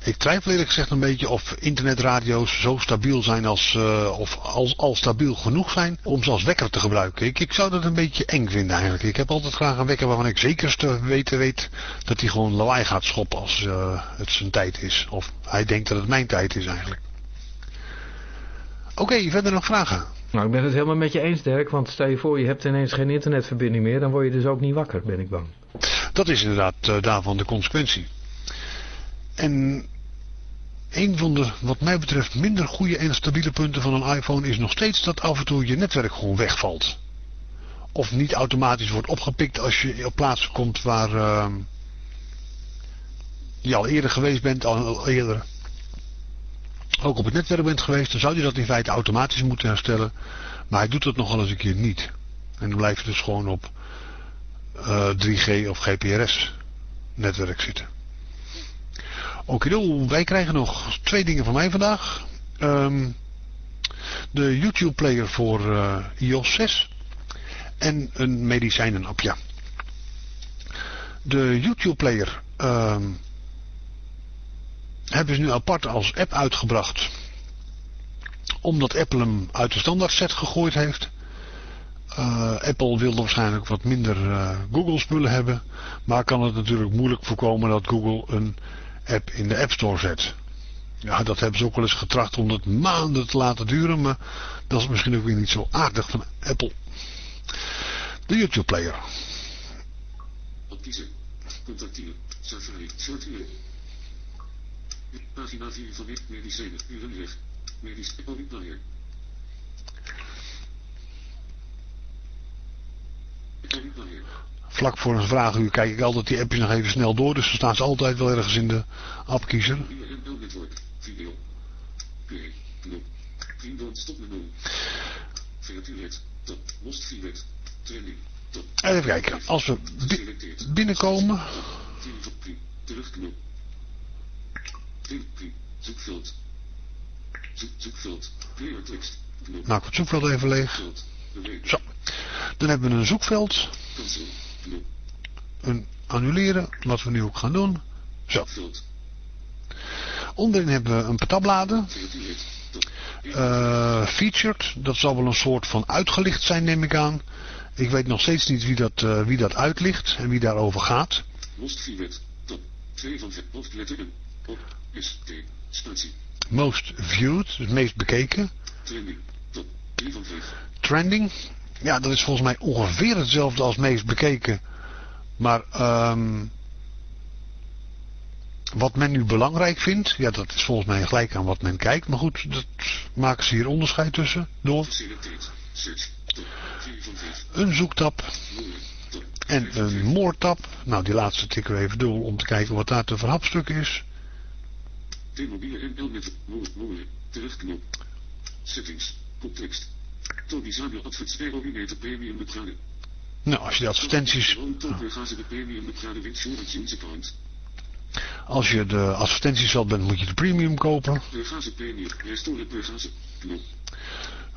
Ik twijfel eerlijk gezegd een beetje of internetradio's zo stabiel zijn als, eh, of als, al stabiel genoeg zijn om ze als wekker te gebruiken. Ik, ik zou dat een beetje eng vinden eigenlijk. Ik heb altijd graag een wekker waarvan ik zeker te weten weet dat hij gewoon lawaai gaat schoppen als eh, het zijn tijd is. Of hij denkt dat het mijn tijd is eigenlijk. Oké, verder nog vragen? Nou, ik ben het helemaal met je eens, Dirk. Want stel je voor, je hebt ineens geen internetverbinding meer. Dan word je dus ook niet wakker, ben ik bang. Dat is inderdaad eh, daarvan de consequentie. En een van de, wat mij betreft, minder goede en stabiele punten van een iPhone is nog steeds dat af en toe je netwerk gewoon wegvalt. Of niet automatisch wordt opgepikt als je op plaatsen komt waar eh, je al eerder geweest bent, al eerder ook op het netwerk bent geweest, dan zou hij dat in feite automatisch moeten herstellen. Maar hij doet dat nogal eens een keer niet. En dan blijf je dus gewoon op eh, 3G of GPRS netwerk zitten. Oké, wij krijgen nog twee dingen van mij vandaag. Ehm, de YouTube player voor eh, iOS 6 en een medicijnenapp, ja. De YouTube player ehm, hebben ze nu apart als app uitgebracht. Omdat Apple hem uit de standaard set gegooid heeft. Uh, Apple wilde waarschijnlijk wat minder uh, Google spullen hebben. Maar kan het natuurlijk moeilijk voorkomen dat Google een app in de App Store zet. Ja, dat hebben ze ook wel eens getracht om het maanden te laten duren. Maar dat is misschien ook weer niet zo aardig van Apple. De YouTube player. Kiezen. Contacteren. Sorteren. Pagina 4 van medicijnen. Uren weg. Medisch. Apple player. Vlak voor een vraaguur kijk ik altijd die appjes nog even snel door. Dus dan staan ze altijd wel ergens in de appkiezer. Even kijken. Als we binnenkomen. Team top 3. Terugknop. Team 3. Zoekveld. Zoek, zoekveld. Player tekst. Knop. Maak het zoekveld even leeg. Zo. Dan hebben we een zoekveld. Een annuleren. Wat we nu ook gaan doen. Zo. Onderin hebben we een paar tabbladen. Top. Eh, featured. Dat zal wel een soort van uitgelicht zijn neem ik aan. Ik weet nog steeds niet wie dat, eh, wie dat uitlicht en wie daarover gaat. Most feedback. Top. 2 van 5. Hoofdletteren. Op. S. T. Spatie. Most viewed, het meest bekeken. Trending. Top. 3 van 5. Trending. Ja, dat is volgens mij ongeveer hetzelfde als meest bekeken. Maar ehm, wat men nu belangrijk vindt, ja, dat is volgens mij gelijk aan wat men kijkt. Maar goed, dat maken ze hier onderscheid tussen. Door Geselecteerd. Search. Top. 4 van 5. een. Top. en een more tab. Nou, die laatste tikken we even door om te kijken wat daar te verhapstuk is. T-mobiele NL met More. More. Terugknop. Settings. Context. Tony Samuel Adverts 2 mm premium bedragen. Nou, als je de advertenties... Als je de advertenties zat bent, moet je de premium kopen. Restore.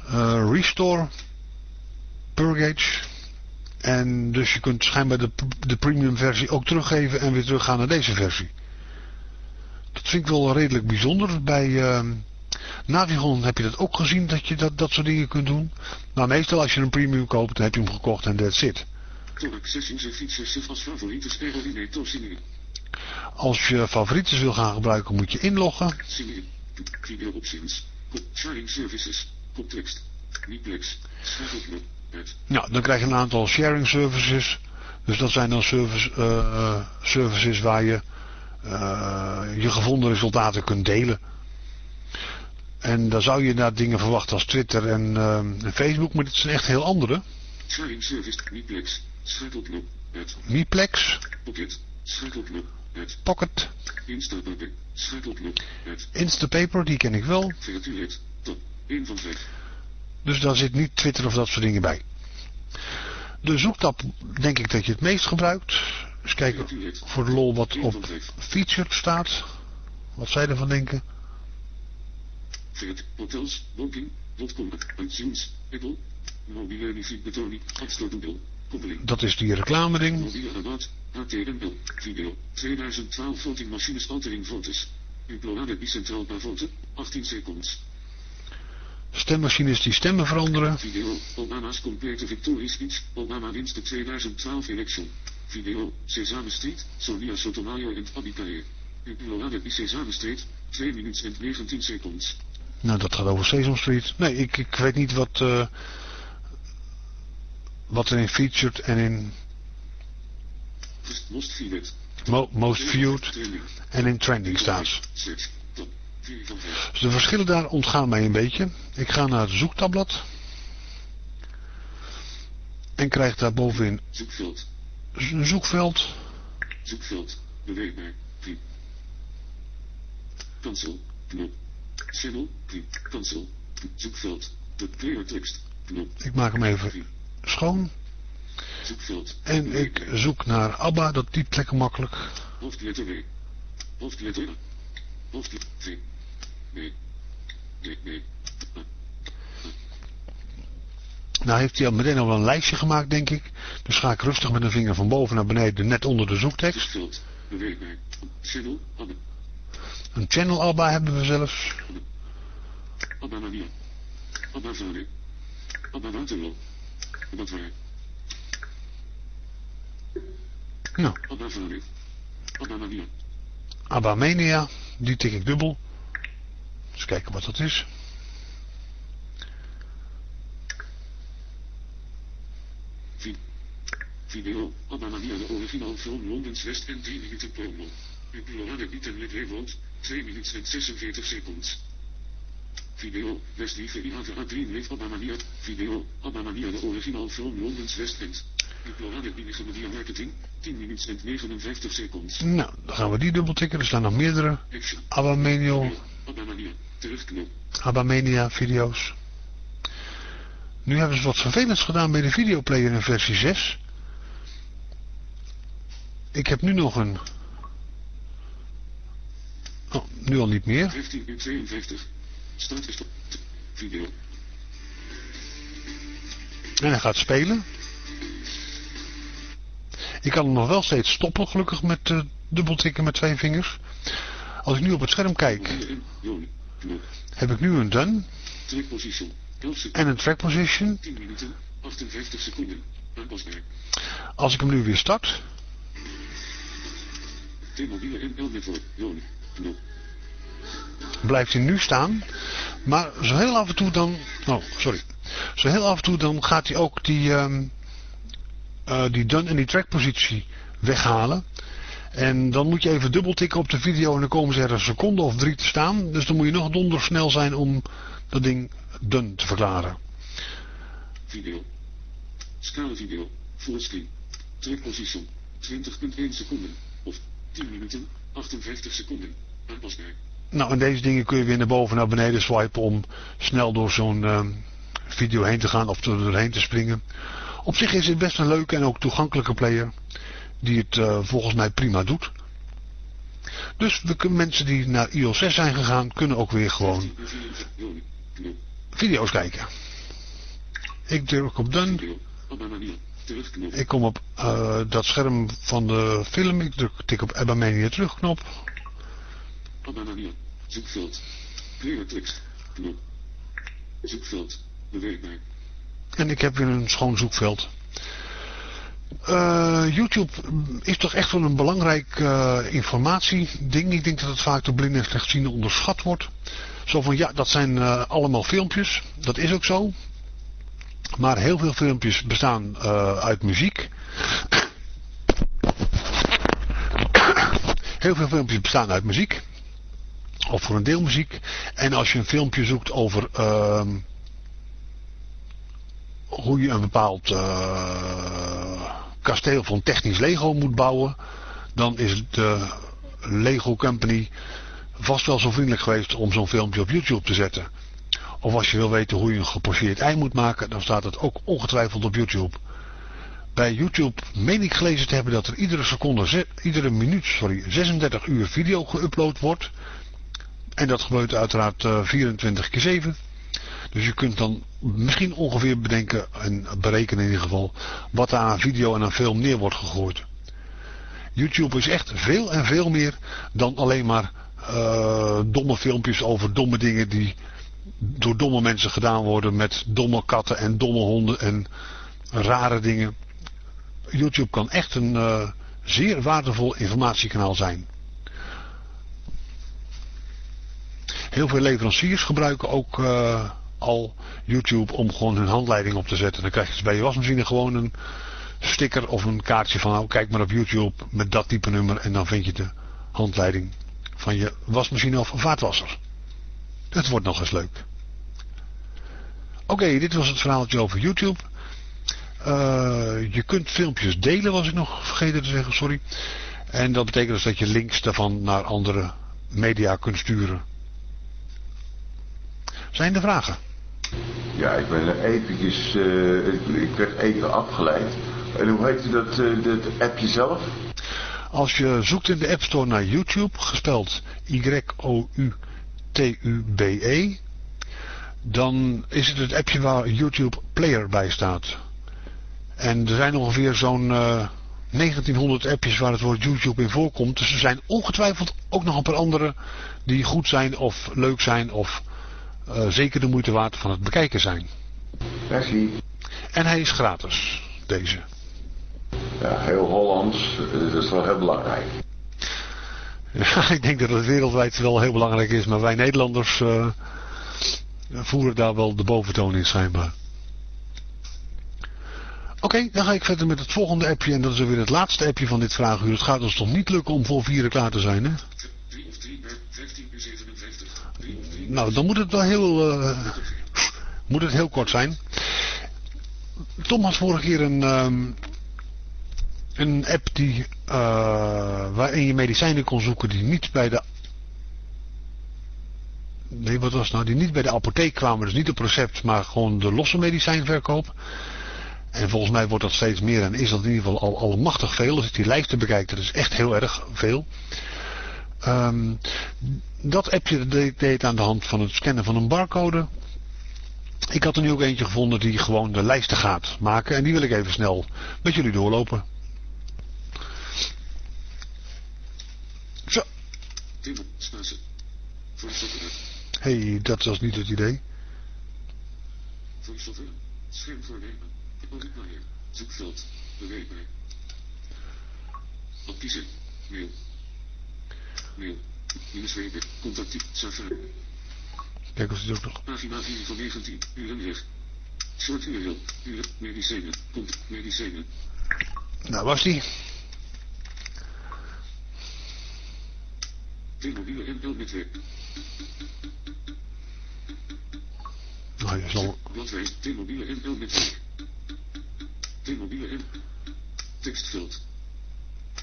Eh, restore. Purgage. En dus je kunt schijnbaar de, de premium versie ook teruggeven en weer teruggaan naar deze versie. Dat vind ik wel redelijk bijzonder. Bij ehm Navigon heb je dat ook gezien, dat je dat, dat soort dingen kunt doen. Maar meestal als je een premium koopt, dan heb je hem gekocht en that's it. Als je favorieten wil gaan gebruiken, moet je inloggen. Nou, dan krijg je een aantal sharing services. Dus dat zijn dan service, eh, eh, services waar je eh, je gevonden resultaten kunt delen. En dan zou je daar dingen verwachten als Twitter en, eh, en Facebook, maar dit zijn echt heel andere. Sharing service. Schakelknop. Uit. Miplex, Pocket. Schakelknop. Uit. Pocket, Instapaper. Schakelknop. Uit. Instapaper, die ken ik wel. Top. 1 van 5. Dus daar zit niet Twitter of dat soort dingen bij. De zoektab denk ik dat je het meest gebruikt. Eens kijken voor de lol wat op featured staat. Wat zij ervan denken. Vet. Hotels. Booking.com. iTunes. Apple. Mobiele Navigatory. Adstotenbil. Koppeling. Dat is die reclame ding. Mobiele rabat. HTML. Video. 2012 voting machines altering foto's. Uploaden bicentraal per foto. 18 seconds. Stemmachines die stemmen veranderen. Video. Obama's complete victory speech. Obama wins de 2012 election. Video. Sesame Street. Sonia Sotomayor en Abby Kaye. Uploaden bij Sesame Street. 2 minuten en 19 seconds. Nou, dat gaat over Sesame Street. Nee, ik, ik weet niet wat, eh, wat er in featured en in Most viewed. en in trending staat. Search. Top. 4 van 5. Dus de verschillen daar ontgaan mij een beetje. Ik ga naar het zoektabblad. En krijg daar bovenin een zoekveld. Zoekveld. Beweegbaar. Cancel. Knop. Channel. Cancel. Zoekveld. De clear. Knop. Ik maak hem even schoon. Zoekveld. En ik zoek naar ABBA, dat typt lekker makkelijk. Hoofdletter W. Hoofdletter A. Hoofdletter V. B. D. B. Nou heeft hij al meteen al een lijstje gemaakt, denk ik. Dus ga ik rustig met een vinger van boven naar beneden, net onder de zoektekst. Zoekveld. Beweegbaar. Channel. Een channel ABBA hebben we zelfs. Abba Maria. Abba Vader. Abba Waterloo. Abba. Nou, Abba Vader. Abba Maria. ABBA Mania, die tik ik dubbel. Eens kijken wat dat is. Vi- Video. Abba Maria de original film Londens West en 3 minuten promo. En met woont. 2 minuten en 46 seconds. Video. Westlieve IHVA 3 leeft Abba Maria. Video. Abba Maria de original film Londens West End. Uploaden binnen media marketing. 10 minuten en 59 seconds. Nou, dan gaan we die dubbel tikken. Er staan nog meerdere Action. ABBA Mania, Abba Maria. Terugknop. ABBA Mania video's. Nu hebben ze wat vervelends gedaan bij de videoplayer in versie 6. Ik heb nu nog een... Oh, nu al niet meer. 15 uur 52. Start is stop. Video. En hij gaat spelen. Ik kan hem nog wel steeds stoppen, gelukkig met uh, dubbeltikken met twee vingers. Als ik nu op het scherm kijk, heb ik nu een done Track position. 11 seconden. en een track position. 10 minuten. 58 seconden. Aanpasbaar. Als ik hem nu weer start, T-mobiele en L-network. Joni. Blijft hij nu staan. Maar zo heel af en toe dan... Oh, sorry. Zo heel af en toe dan gaat hij ook die, eh, die done en die track positie weghalen. En dan moet je even dubbeltikken op de video en dan komen ze er een seconde of drie te staan. Dus dan moet je nog dondersnel zijn om dat ding done te verklaren. Video. Scala video. Fullscreen. Track position. 20.1 seconden. Of 10 minuten. 58 seconden. Nou, en deze dingen kun je weer naar boven en naar beneden swipen om snel door zo'n ehm, video heen te gaan of doorheen te springen. Op zich is het best een leuke en ook toegankelijke player die het uh, volgens mij prima doet. Dus we, mensen die naar iOS 6 zijn gegaan kunnen ook weer gewoon video's kijken. Ik druk op done. Ik kom op uh, dat scherm van de film. Ik druk, tik op Abamania terugknop. Abamania. Zoekveld. Clear Knop. Zoekveld. Bewerkbaar. En ik heb weer een schoon zoekveld. Uh, YouTube is toch echt wel een belangrijk uh, informatieding. Ik denk dat het vaak door blinden en slechtzienden onderschat wordt. Zo van ja, dat zijn uh, allemaal filmpjes. Dat is ook zo. Maar heel veel filmpjes bestaan uit muziek. heel veel filmpjes bestaan uit muziek. Of voor een deel muziek. En als je een filmpje zoekt over ehm, hoe je een bepaald uh, kasteel van technisch Lego moet bouwen, dan is de Lego Company vast wel zo vriendelijk geweest om zo'n filmpje op YouTube te zetten. Of als je wil weten hoe je een gepocheerd ei moet maken, dan staat het ook ongetwijfeld op YouTube. Bij YouTube meen ik gelezen te hebben dat er iedere seconde, iedere minuut, sorry, 36 uur video geüpload wordt. En dat gebeurt uiteraard uh, 24 keer 7. Dus je kunt dan misschien ongeveer bedenken en berekenen in ieder geval wat aan video en aan film neer wordt gegooid. YouTube is echt veel en veel meer dan alleen maar uh, domme filmpjes over domme dingen die door domme mensen gedaan worden met domme katten en domme honden en rare dingen. YouTube kan echt een uh, zeer waardevol informatiekanaal zijn. Heel veel leveranciers gebruiken ook uh, al YouTube om gewoon hun handleiding op te zetten. Dan krijg je dus bij je wasmachine gewoon een sticker of een kaartje van nou kijk maar op YouTube met dat type nummer en dan vind je de handleiding van je wasmachine of vaatwasser. Het wordt nog eens leuk. Oké, dit was het verhaaltje over YouTube. Uh, je kunt filmpjes delen, was ik nog vergeten te zeggen, sorry. En dat betekent dus dat je links daarvan naar andere media kunt sturen. Zijn er vragen? Ja, ik ben eventjes, uh, ik werd even afgeleid. En hoe heet dat, uh, dat appje zelf? Als je zoekt in de App Store naar YouTube, gespeld Y-O-U-T-U-B-E, dan is het het appje waar YouTube Player bij staat. En er zijn ongeveer zo'n uh, 1900 appjes waar het woord YouTube in voorkomt. Dus er zijn ongetwijfeld ook nog een paar andere die goed zijn of leuk zijn of uh, zeker de moeite waard van het bekijken zijn. Merci. En hij is gratis, deze. Ja, heel Hollands, dat is wel heel belangrijk. Ja, (laughs) ik denk dat het wereldwijd wel heel belangrijk is, maar wij Nederlanders uh, voeren daar wel de boventoon in schijnbaar. Oké, okay, dan ga ik verder met het volgende appje en dat is weer het laatste appje van dit vraaguur. Het gaat ons toch niet lukken om voor vieren klaar te zijn, hè? 3 of 3 15 uur 57. Nou, dan moet het wel heel, uh, moet het heel kort zijn. Tom had vorige keer een, um, een app die, uh, waarin je medicijnen kon zoeken die niet bij de... Nee, wat was nou? Die niet bij de apotheek kwamen. Dus niet op recept, maar gewoon de losse medicijnverkoop. En volgens mij wordt dat steeds meer en is dat in ieder geval al, machtig veel. Als ik die lijsten bekijk, dat is echt heel erg veel. Um, dat appje deed aan de hand van het scannen van een barcode. Ik had er nu ook eentje gevonden die gewoon de lijsten gaat maken. En die wil ik even snel met jullie doorlopen. Zo. hey, dat was niet het idee. Scherm voornemen. Zoekveld. Beweegbaar. Adviezen. Mail. Mail. Contactief. Safari. Kijk of het ook nog. Pagina 4 van 19. Uren weg. Soort URL. Uren. Medicijnen. Komt. Medicijnen. Nou was die. T-mobiele NL-netwerk. Nou, je zal... Wat wij T-mobiele NL-netwerk. T-mobiele N. Tekstveld.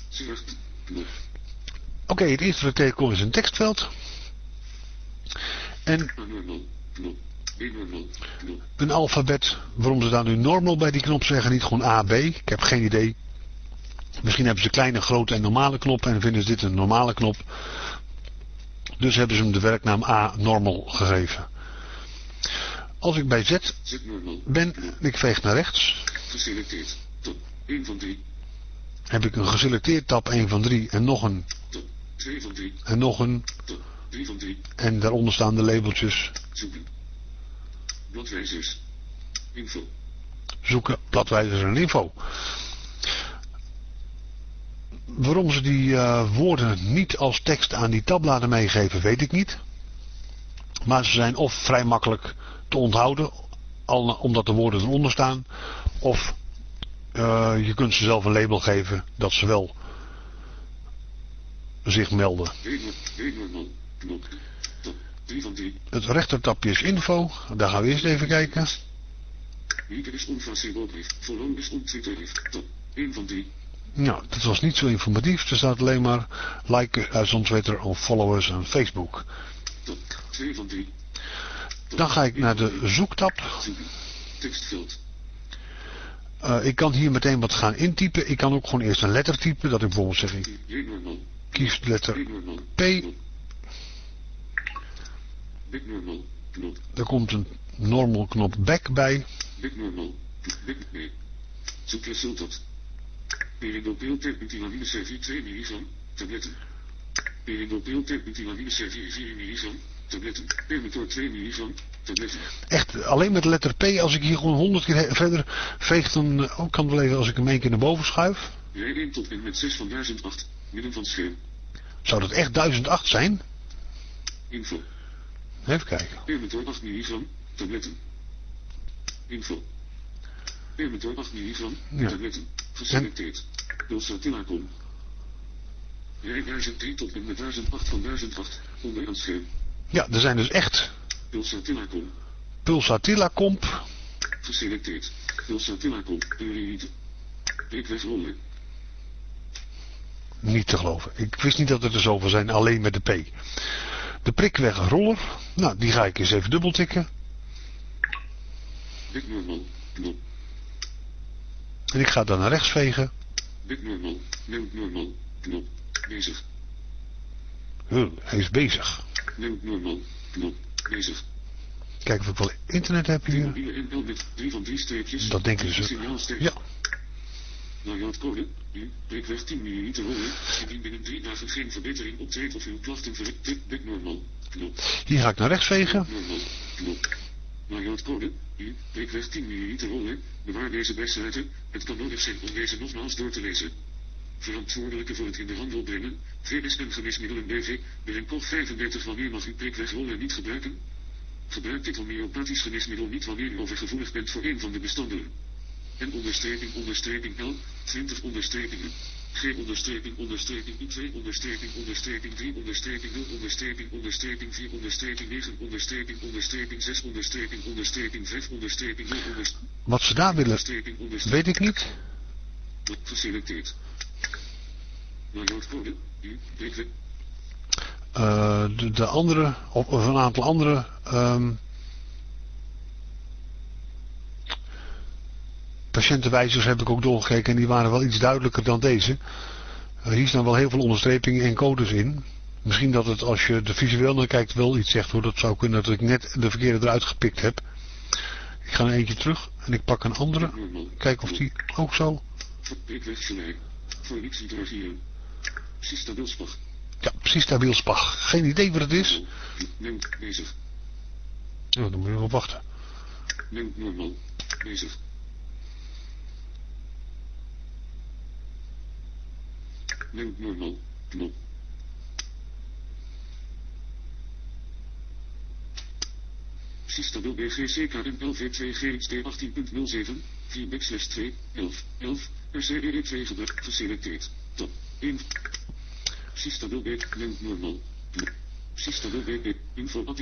Zwart. Knop. Oké, okay, het eerste wat tegenkomt is een tekstveld. En een alfabet. Waarom ze daar nu normal bij die knop zeggen, niet gewoon A, B. Ik heb geen idee. Misschien hebben ze kleine, grote en normale knop en vinden ze dit een normale knop. Dus hebben ze hem de werknaam A normal gegeven. Als ik bij Z ben en ik veeg naar rechts, Geselecteerd. Top. 1 van 3. heb ik een geselecteerd tab 1 van 3 en nog een. 2 van 3. en nog een Top. 3 van 3. en daaronder staan de labeltjes Zoeken. Bladwijzers. Info. zoeken, bladwijzers en info. Waarom ze die eh, woorden niet als tekst aan die tabbladen meegeven, weet ik niet. Maar ze zijn of vrij makkelijk te onthouden, al, omdat de woorden eronder staan. Of eh, je kunt ze zelf een label geven dat ze wel zich melden. B nor- B normal. Knop. Top. 3 van 3. Het rechtertapje is info, daar gaan we eerst even kijken. Lieke is onfacilbrief. Follow is ontwikkelbrief. Top. 1 van 3. Nou, dat was niet zo informatief. Er staat alleen maar like uit ons Twitter of follow us aan Facebook. Top. 2 van 3. Dan ga ik naar de. Tekstveld. Eh, ik kan hier meteen wat gaan intypen. Ik kan ook gewoon eerst een letter typen. Dat ik bijvoorbeeld zeg. Kies de letter. P. Er komt een normal knop back bij. Big normal. Big B. Zoekresultat. Perindopeel terbutalamine C4 2 milligram. Tabletten. Perindopeel terbutalamine C4 4 milligram. Tabletten. Permitor 2 milligram. Tabletten. Echt alleen met de letter P. Als ik hier gewoon honderd keer he- verder veeg, dan eh, ook kan wel als ik hem één keer naar boven schuif. Rij 1 tot en met 6 van 1008. Midden van scherm. Zou dat echt 1008 zijn? Info. Even kijken. Permitor 8 milligram. Tabletten. Info. Permitor 8 milligram. Ja. Tabletten. Geselecteerd. Pulsatillacom. Rij 1003 tot en met 1008 van 1008. Onderaan scherm. Ja, er zijn dus echt Pulsatillacom. Pulsatilla comp. Geselecteerd. Pulsatillacom. Prioriteiten. Ik wegrollen. Niet te geloven. Ik wist niet dat er er zoveel zijn, alleen met de P. De prikweg-roller. Nou, die ga ik eens even dubbeltikken. En ik ga dan naar rechts vegen. Bezig. Huh, hij is bezig. Bezig. Kijk of ik wel internet heb hier. Mobiele NL met 3 van 3 streepjes. Dat denken ze. Ja, Layoutcode. U. Breekweg 10 ml rollen. Indien binnen 3 dagen geen verbetering optreedt of uw klachten verricht. Big normal. Knop. hier ga ik naar rechts vegen. Normal. Knop. Layoutcode. U. Breekweg 10 ml rollen. Bewaar deze bij sluiten. Het kan nodig zijn om deze nogmaals door te lezen. Verantwoordelijke voor het in de handel brengen. VSM geneesmiddelen BV. Berenkel 35 Wanneer mag u prikweg rollen niet gebruiken? Gebruik dit homeopathisch geneesmiddel niet wanneer u overgevoelig bent voor een van de bestanden. En onderstreping onderstreping L, 20 onderstrepingen. G onderstreping onderstreping I2 onderstreping onderstreping 3 onderstreping 0 onderstreping onderstreping 4 onderstreping 9 onderstreping onderstreping 6 onderstreping onderstreping 5 onderstreping 0 onderstreping Wat ze daar willen, weet ik niet. geselecteerd. Layoutcode, U, breekweg, Eh, de, de andere, of, een aantal andere ehm, patiëntenwijzers heb ik ook doorgekeken en die waren wel iets duidelijker dan deze. Hier staan wel heel veel onderstrepingen en codes in. Misschien dat het als je er visueel naar kijkt wel iets zegt hoor. Dat zou kunnen dat ik net de verkeerde eruit gepikt heb. Ik ga een eentje terug en ik pak een andere. Kijk of die ook zo. Ja, precies stabiel spag. Geen idee wat het is. Neem bezig. Nou, dan moet je wel wachten. Neem normaal. Bezig. Neem normaal. Knop. Systabil BGC KM LV2 GXD 18.07 4 backslash 2 11 11 RCEE 2 gebruik geselecteerd. Top 1 Systabil B neem normaal. Knop. Systabil BP info at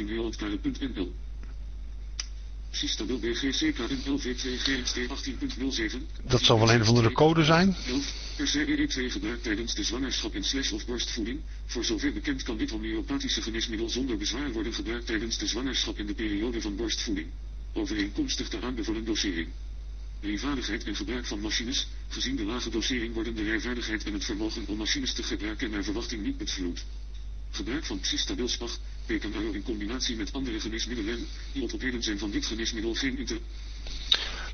Dat zal wel een of andere code zijn. 11 RCEE2 gebruikt tijdens de zwangerschap en slash of borstvoeding. Voor zover bekend kan dit homeopathische geneesmiddel zonder bezwaar worden gebruikt tijdens de zwangerschap en de periode van borstvoeding. Overeenkomstig de aanbevolen dosering. Rijvaardigheid en gebruik van machines. Gezien de lage dosering worden de rijvaardigheid en het vermogen om machines te gebruiken naar verwachting niet betvloed. Gebruik van Psystabilspach, In combinatie met andere geneesmiddelen, die opheden zijn van dit geneesmiddel geen inter...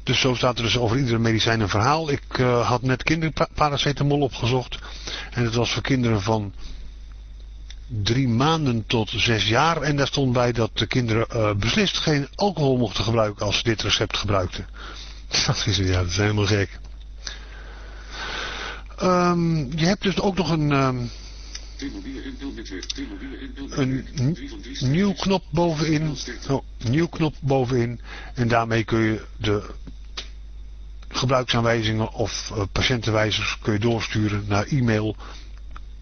Dus zo staat er dus over iedere medicijn een verhaal. Ik uh, had net kinderparacetamol opgezocht. En het was voor kinderen van drie maanden tot zes jaar. En daar stond bij dat de kinderen uh, beslist geen alcohol mochten gebruiken als ze dit recept gebruikten. (laughs) Dat is, ja, dat is helemaal gek. Um, je hebt dus ook nog een... Um, een nieuw knop bovenin. Oh, nieuw knop bovenin. En daarmee kun je de gebruiksaanwijzingen of uh, patiëntenwijzers kun je doorsturen naar e-mail.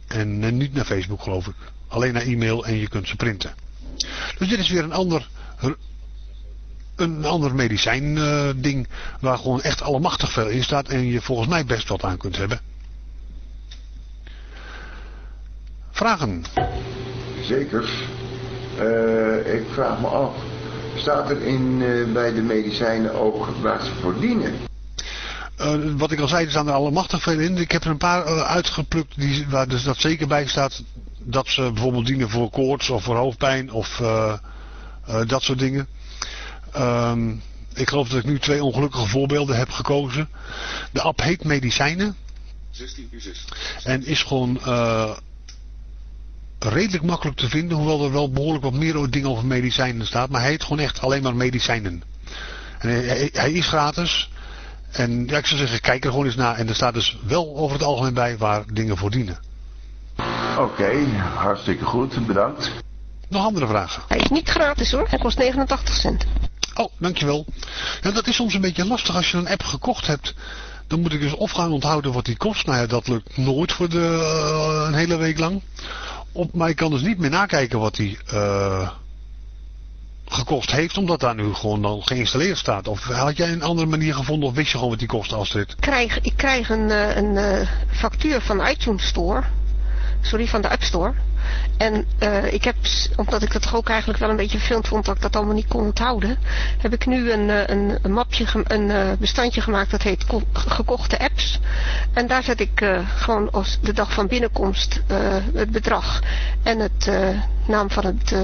En uh, niet naar Facebook geloof ik. Alleen naar e-mail en je kunt ze printen. Dus dit is weer een ander, een ander medicijn uh, ding waar gewoon echt allemachtig veel in staat en je volgens mij best wat aan kunt hebben. Vragen? Zeker. Uh, ik vraag me af, staat er in, uh, bij de medicijnen ook waar ze voor dienen? Uh, wat ik al zei, er staan er allemachtig veel in. Ik heb er een paar uitgeplukt die, waar dus dat zeker bij staat. Dat ze bijvoorbeeld dienen voor koorts of voor hoofdpijn of dat soort dingen. Um, ik geloof dat ik nu twee ongelukkige voorbeelden heb gekozen. De app heet Medicijnen. 16 En is gewoon redelijk makkelijk te vinden, hoewel er wel behoorlijk wat meer dingen over medicijnen staat. Maar hij heet gewoon echt alleen maar medicijnen. En hij, hij is gratis. En ja, ik zou zeggen, kijk er gewoon eens naar. En er staat dus wel over het algemeen bij waar dingen voor dienen. Oké, okay, hartstikke goed, bedankt. Nog andere vragen? Hij is niet gratis hoor, hij kost 89 cent. Oh, dankjewel. Ja, dat is soms een beetje lastig als je een app gekocht hebt. Dan moet ik dus of gaan onthouden wat die kost. Nou ja, dat lukt nooit voor de, uh, een hele week lang op, maar ik kan dus niet meer nakijken wat hij uh, gekost heeft, omdat daar nu gewoon dan geïnstalleerd staat. Of had jij een andere manier gevonden of wist je gewoon wat die kost als dit? Ik krijg, ik krijg een, eh, een, een uh, factuur van iTunes Store, sorry, van de App Store. En uh, ik heb, omdat ik het toch ook eigenlijk wel een beetje vervelend vond dat ik dat allemaal niet kon onthouden, heb ik nu een, een, een mapje, een bestandje gemaakt dat heet gekochte apps. En daar zet ik gewoon als de dag van binnenkomst het bedrag en het naam van, het,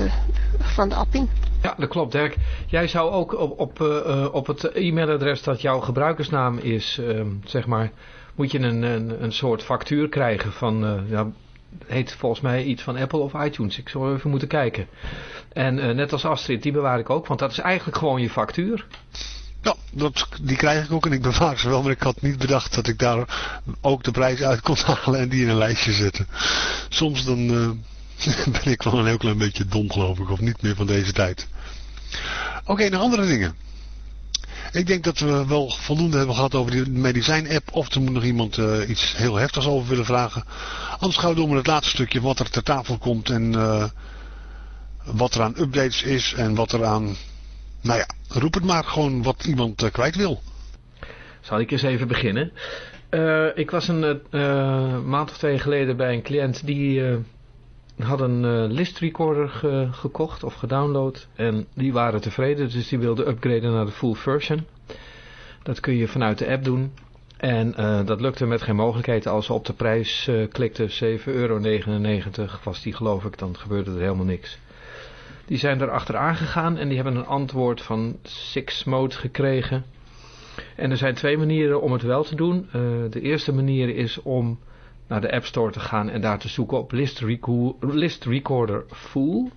van de app in. Ja, dat klopt Dirk. Jij zou ook op, op, op het e-mailadres dat jouw gebruikersnaam is, ehm, zeg maar, moet je een, een, een soort factuur krijgen van, heet volgens mij iets van Apple of iTunes. Ik zou even moeten kijken. En uh, net als Astrid, die bewaar ik ook, want dat is eigenlijk gewoon je factuur. Ja, dat, die krijg ik ook en ik bewaar ze wel, maar ik had niet bedacht dat ik daar ook de prijs uit kon (laughs) halen en die in een lijstje zetten. Soms dan uh, (laughs) ben ik wel een heel klein beetje dom geloof ik, of niet meer van deze tijd. Oké, nog andere dingen. Ik denk dat we wel voldoende hebben gehad over die medicijn-app. Of er moet nog iemand uh, iets heel heftigs over willen vragen. Anders gaan we door met het laatste stukje wat er ter tafel komt. En uh, wat er aan updates is. En wat er aan... Nou ja, roep het maar gewoon wat iemand uh, kwijt wil. Zal ik eens even beginnen? ik was een maand of twee geleden bij een cliënt die had een uh, list recorder ge gekocht of gedownload en die waren tevreden, dus die wilden upgraden naar de full version. Dat kun je vanuit de app doen. En uh, dat lukte met geen mogelijkheid. Als ze op de prijs uh, klikten, 7,99 euro was die geloof ik, dan gebeurde er helemaal niks. Die zijn er achteraan gegaan en die hebben een antwoord van Six Mode gekregen. En er zijn twee manieren om het wel te doen. De eerste manier is om naar de App Store te gaan en daar te zoeken op List, List Recorder Full.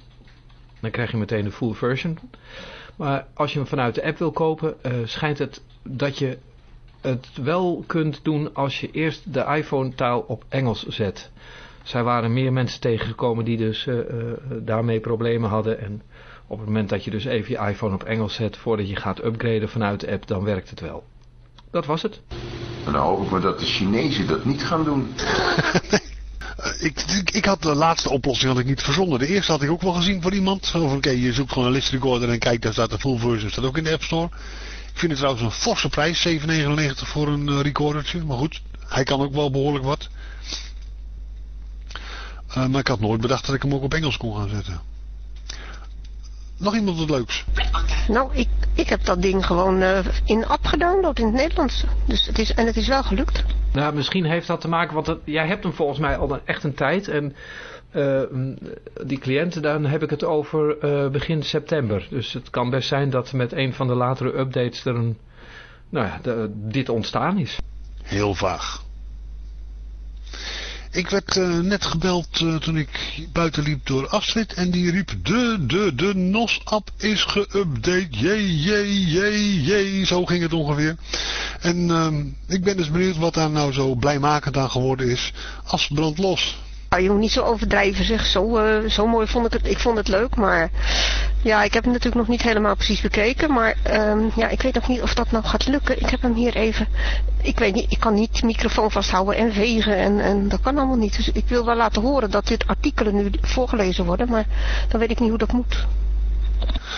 Dan krijg je meteen de full version. Maar als je hem vanuit de app wil kopen, uh, schijnt het dat je het wel kunt doen als je eerst de iPhone taal op Engels zet. Zij waren meer mensen tegengekomen die dus uh, uh, daarmee problemen hadden. En op het moment dat je dus even je iPhone op Engels zet voordat je gaat upgraden vanuit de app, dan werkt het wel. Dat was het. Nou hoop ik maar dat de Chinezen dat niet gaan doen. (laughs) ik, ik, had de laatste oplossing had niet verzonnen. De eerste had ik ook wel gezien voor iemand. Van oké, je zoekt gewoon een list recorder en kijkt, daar staat de full version, staat ook in de App Store. Ik vind het trouwens een forse prijs, 7,99 voor een uh, recordertje. Maar goed, hij kan ook wel behoorlijk wat. Uh, maar ik had nooit bedacht dat ik hem ook op Engels kon gaan zetten. Nog iemand wat leuks? Nou, ik, ik heb dat ding gewoon uh, in app gedownload in het Nederlands. Dus het is, en het is wel gelukt. Nou, misschien heeft dat te maken, want het, jij hebt hem volgens mij al een, echt een tijd. En uh, die cliënten, dan heb ik het over uh, begin september. Dus het kan best zijn dat met een van de latere updates er een, nou ja, de, dit ontstaan is. Heel vaag. Ik werd uh, net gebeld uh, toen ik buiten liep door Astrid en die riep de, de, de NOS-app is geüpdate. Jee, jee, jee, jee. Zo ging het ongeveer. En uh, ik ben dus benieuwd wat daar nou zo blijmakend aan geworden is. As brand los. Je moet niet zo overdrijven zeg. Zo, uh, zo mooi vond ik het. Ik vond het leuk, maar ja, ik heb hem natuurlijk nog niet helemaal precies bekeken. Maar um, ja, ik weet nog niet of dat nou gaat lukken. Ik heb hem hier even... Ik weet niet, ik kan niet de microfoon vasthouden en vegen en, en dat kan allemaal niet. Dus ik wil wel laten horen dat dit artikelen nu voorgelezen worden, maar dan weet ik niet hoe dat moet.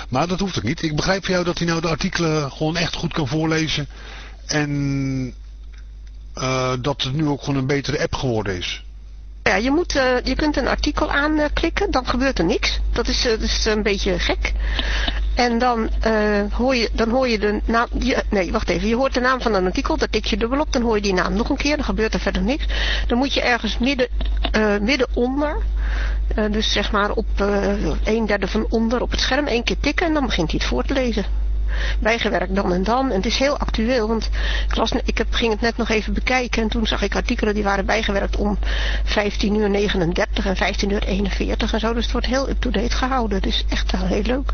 Maar dat hoeft ook niet. Ik begrijp van jou dat hij nou de artikelen gewoon echt goed kan voorlezen. En uh, dat het nu ook gewoon een betere app geworden is. Ja, je, moet, uh, je kunt een artikel aanklikken, dan gebeurt er niks. Dat is, is een beetje gek. En dan, uh, hoor je, dan hoor je de naam... Nee, wacht even. Je hoort de naam van een artikel, daar tik je dubbel op. Dan hoor je die naam nog een keer, dan gebeurt er verder niks. Dan moet je ergens midden, midden onder... dus zeg maar op een derde van onder op het scherm één keer tikken... en dan begint hij het voor te lezen bijgewerkt dan en dan. En het is heel actueel, want ik, las, ik heb, ging het net nog even bekijken en toen zag ik artikelen die waren bijgewerkt om 15 uur 39 en 15 uur 41 en zo. Dus het wordt heel up-to-date gehouden. Dus echt wel heel leuk.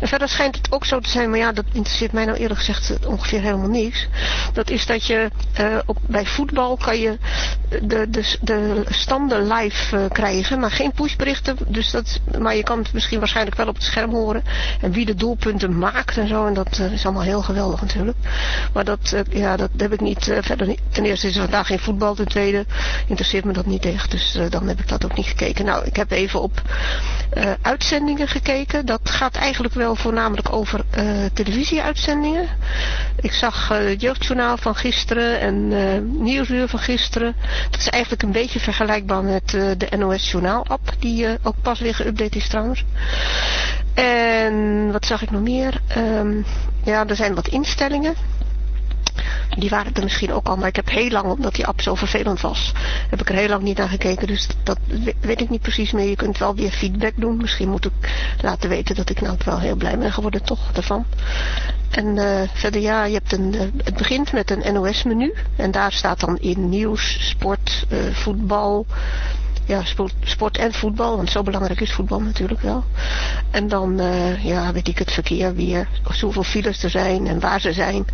En verder schijnt het ook zo te zijn, maar ja, dat interesseert mij nou eerlijk gezegd ongeveer helemaal niks. Dat is dat je uh, bij voetbal kan je de, de, de standen live uh, krijgen, maar geen pushberichten. Dus dat, maar je kan het misschien waarschijnlijk wel op het scherm horen. En wie de doelpunten maakt en zo. En dat uh, is allemaal heel geweldig natuurlijk. Maar dat, uh, ja, dat heb ik niet, uh, verder niet. Ten eerste is er vandaag geen voetbal. Ten tweede interesseert me dat niet echt. Dus dan heb ik dat ook niet gekeken. Nou, ik heb even op uitzendingen gekeken. Dat gaat eigenlijk wel voornamelijk over televisieuitzendingen. Ik zag het jeugdjournaal van gisteren en nieuwsuur van gisteren. Dat is eigenlijk een beetje vergelijkbaar met de NOS Journaal app. Die ook pas weer geüpdate is trouwens. En wat zag ik nog meer? Um, ja, er zijn wat instellingen. Die waren er misschien ook al, maar ik heb heel lang, omdat die app zo vervelend was, heb ik er heel lang niet naar gekeken. Dus dat weet ik niet precies meer. Je kunt wel weer feedback doen. Misschien moet ik laten weten dat ik nou wel heel blij ben geworden toch ervan. En uh, verder ja, je hebt een, uh, het begint met een NOS-menu. En daar staat dan in nieuws, sport, uh, voetbal, ja, sport, sport en voetbal, want zo belangrijk is voetbal natuurlijk wel. En dan, uh, ja, weet ik het verkeer weer, hoeveel files er zijn en waar ze zijn.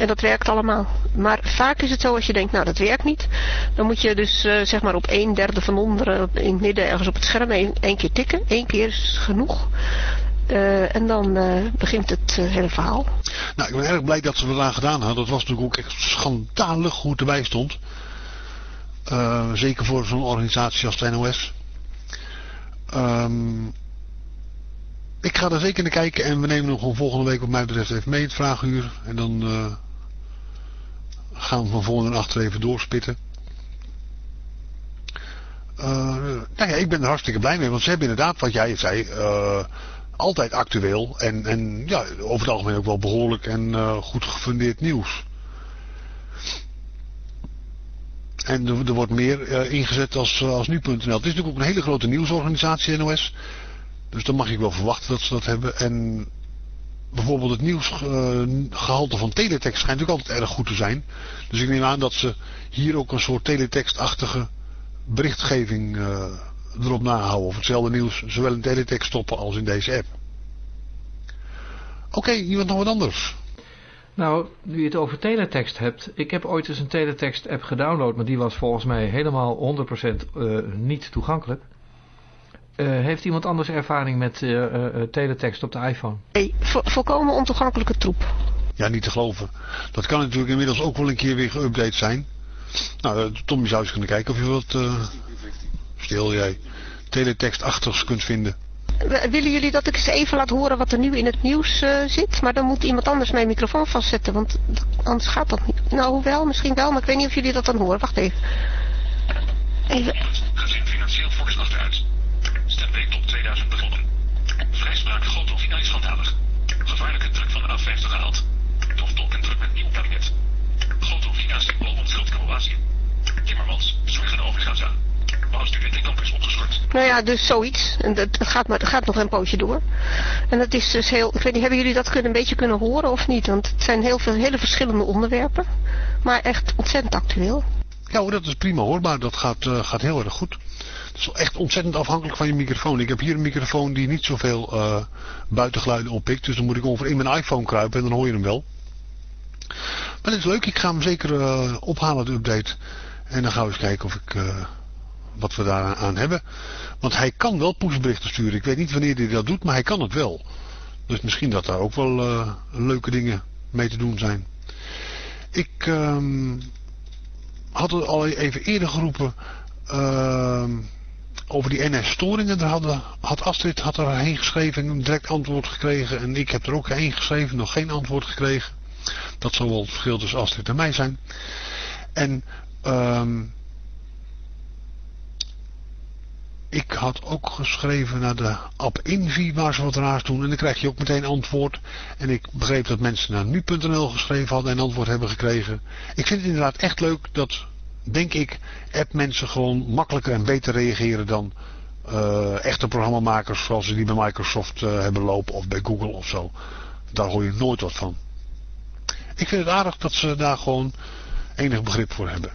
En dat werkt allemaal. Maar vaak is het zo als je denkt, nou dat werkt niet. Dan moet je dus uh, zeg maar op een derde van onderen, in het midden ergens op het scherm, één, keer tikken. Eén keer is genoeg. Uh, en dan begint het hele verhaal. Nou, ik ben erg blij dat ze het eraan gedaan hadden. Dat was natuurlijk ook echt schandalig hoe het erbij stond. Uh, zeker voor zo'n organisatie als de NOS. Um, ik ga er zeker naar kijken en we nemen hem gewoon volgende week wat mij betreft even mee het vraaguur. En dan uh, gaan we van voor en achter even doorspitten. Uh, ik ben er hartstikke blij mee, want ze hebben inderdaad, wat jij zei, uh, altijd actueel en, en ja, over het algemeen ook wel behoorlijk en uh, goed gefundeerd nieuws. En er, wordt meer uh, ingezet als, als nu.nl. Het is natuurlijk ook een hele grote nieuwsorganisatie, NOS. Dus dan mag ik wel verwachten dat ze dat hebben. En bijvoorbeeld het nieuwsgehalte uh, van teletext schijnt ook altijd erg goed te zijn. Dus ik neem aan dat ze hier ook een soort teletextachtige berichtgeving erop nahouden. Of hetzelfde nieuws zowel in teletext stoppen als in deze app. Oké, okay, iemand nog wat anders? Nou, nu je het over teletext hebt. Ik heb ooit eens een teletext app gedownload, maar die was volgens mij helemaal 100% uh, niet toegankelijk. Uh, heeft iemand anders ervaring met uh, uh, teletext op de iPhone? Nee, vo volkomen ontoegankelijke troep. Ja, niet te geloven. Dat kan natuurlijk inmiddels ook wel een keer weer geüpdate zijn. Nou, Tom, je zou eens kunnen kijken of je wat... stil jij. Teletext achters kunt vinden. Willen jullie dat ik eens even laat horen wat er nu in het nieuws uh, zit? Maar dan moet iemand anders mijn microfoon vastzetten, want anders gaat dat niet. Nou, hoewel, misschien wel, maar ik weet niet of jullie dat dan horen. Wacht even. Even. Gezien financieel fors achteruit. Stemweek tot 2000 begonnen. Vrijspraak groot of schandalig. Gevaarlijke druk van de A50 gehaald. Tof druk met nieuw kabinet. Groot of symbool onschuld Kroatië. Timmermans, zorgen is. Nou ja, dus zoiets. En dat, gaat, maar, dat gaat nog een poosje door. En dat is dus heel... Ik weet niet, hebben jullie dat kunnen, een beetje kunnen horen of niet? Want het zijn heel veel hele verschillende onderwerpen. Maar echt ontzettend actueel. Ja hoor, dat is prima hoorbaar. Dat gaat, uh, gaat heel erg goed. Het is echt ontzettend afhankelijk van je microfoon. Ik heb hier een microfoon die niet zoveel uh, buitengeluiden oppikt. Dus dan moet ik over in mijn iPhone kruipen en dan hoor je hem wel. Maar dat is leuk. Ik ga hem zeker uh, ophalen, de update. En dan gaan we eens kijken of ik, uh, wat we daar aan hebben. Want hij kan wel pushberichten sturen. Ik weet niet wanneer hij dat doet, maar hij kan het wel. Dus misschien dat daar ook wel uh, leuke dingen mee te doen zijn. Ik um, had het al even eerder geroepen uh, over die NS-storingen. Daar hadden, had Astrid had er heen geschreven en direct antwoord gekregen. En ik heb er ook heen geschreven, nog geen antwoord gekregen. Dat zal wel het verschil tussen Astrid en mij zijn. En um, ik had ook geschreven naar de app Invi waar ze wat raars doen. En dan krijg je ook meteen antwoord. En ik begreep dat mensen naar nu.nl geschreven hadden en antwoord hebben gekregen. Ik vind het inderdaad echt leuk dat, denk ik, app mensen gewoon makkelijker en beter reageren dan uh, echte programmamakers zoals ze die bij Microsoft uh, hebben lopen of bij Google of zo. Daar hoor je nooit wat van. Ik vind het aardig dat ze daar gewoon enig begrip voor hebben.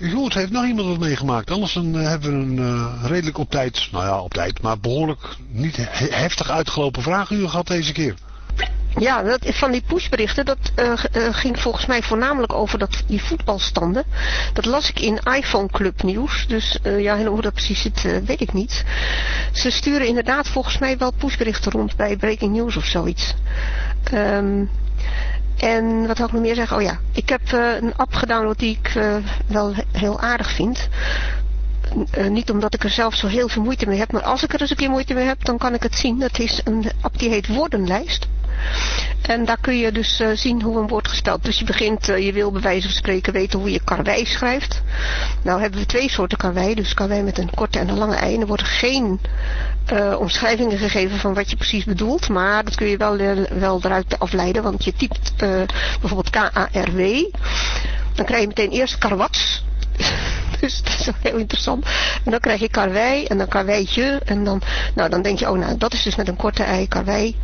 Goed, heeft nog iemand wat meegemaakt. Anders uh, hebben we een uh, redelijk op tijd, nou ja op tijd, maar behoorlijk niet heftig uitgelopen vraaguur gehad deze keer. Ja, dat, van die pushberichten, dat uh, ging volgens mij voornamelijk over dat, die voetbalstanden. Dat las ik in iPhone Club nieuws. Dus ja, hoe dat precies zit, weet ik niet. Ze sturen inderdaad volgens mij wel pushberichten rond bij Breaking News of zoiets. Um, en wat wil ik nog meer zeggen? Oh ja, ik heb uh, een app gedownload die ik uh, wel heel aardig vind. Uh, niet omdat ik er zelf zo heel veel moeite mee heb, maar als ik er eens een keer moeite mee heb, dan kan ik het zien. Dat is een app die heet Woordenlijst. En daar kun je dus uh, zien hoe een woord gespeld. Dus je begint, uh, je wil bij wijze van spreken weten hoe je karwei schrijft. Nou hebben we twee soorten karwei. Dus karwei met een korte en een lange ei. En er worden geen uh, omschrijvingen gegeven van wat je precies bedoelt. Maar dat kun je wel, wel eruit afleiden. Want je typt bijvoorbeeld K-A-R-W. Dan krijg je meteen eerst karwats. (laughs) Dus dat is wel heel interessant. En dan krijg je karwei en dan karweitje. En dan, nou, dan denk je, oh nou, dat is dus met een korte ei karwei.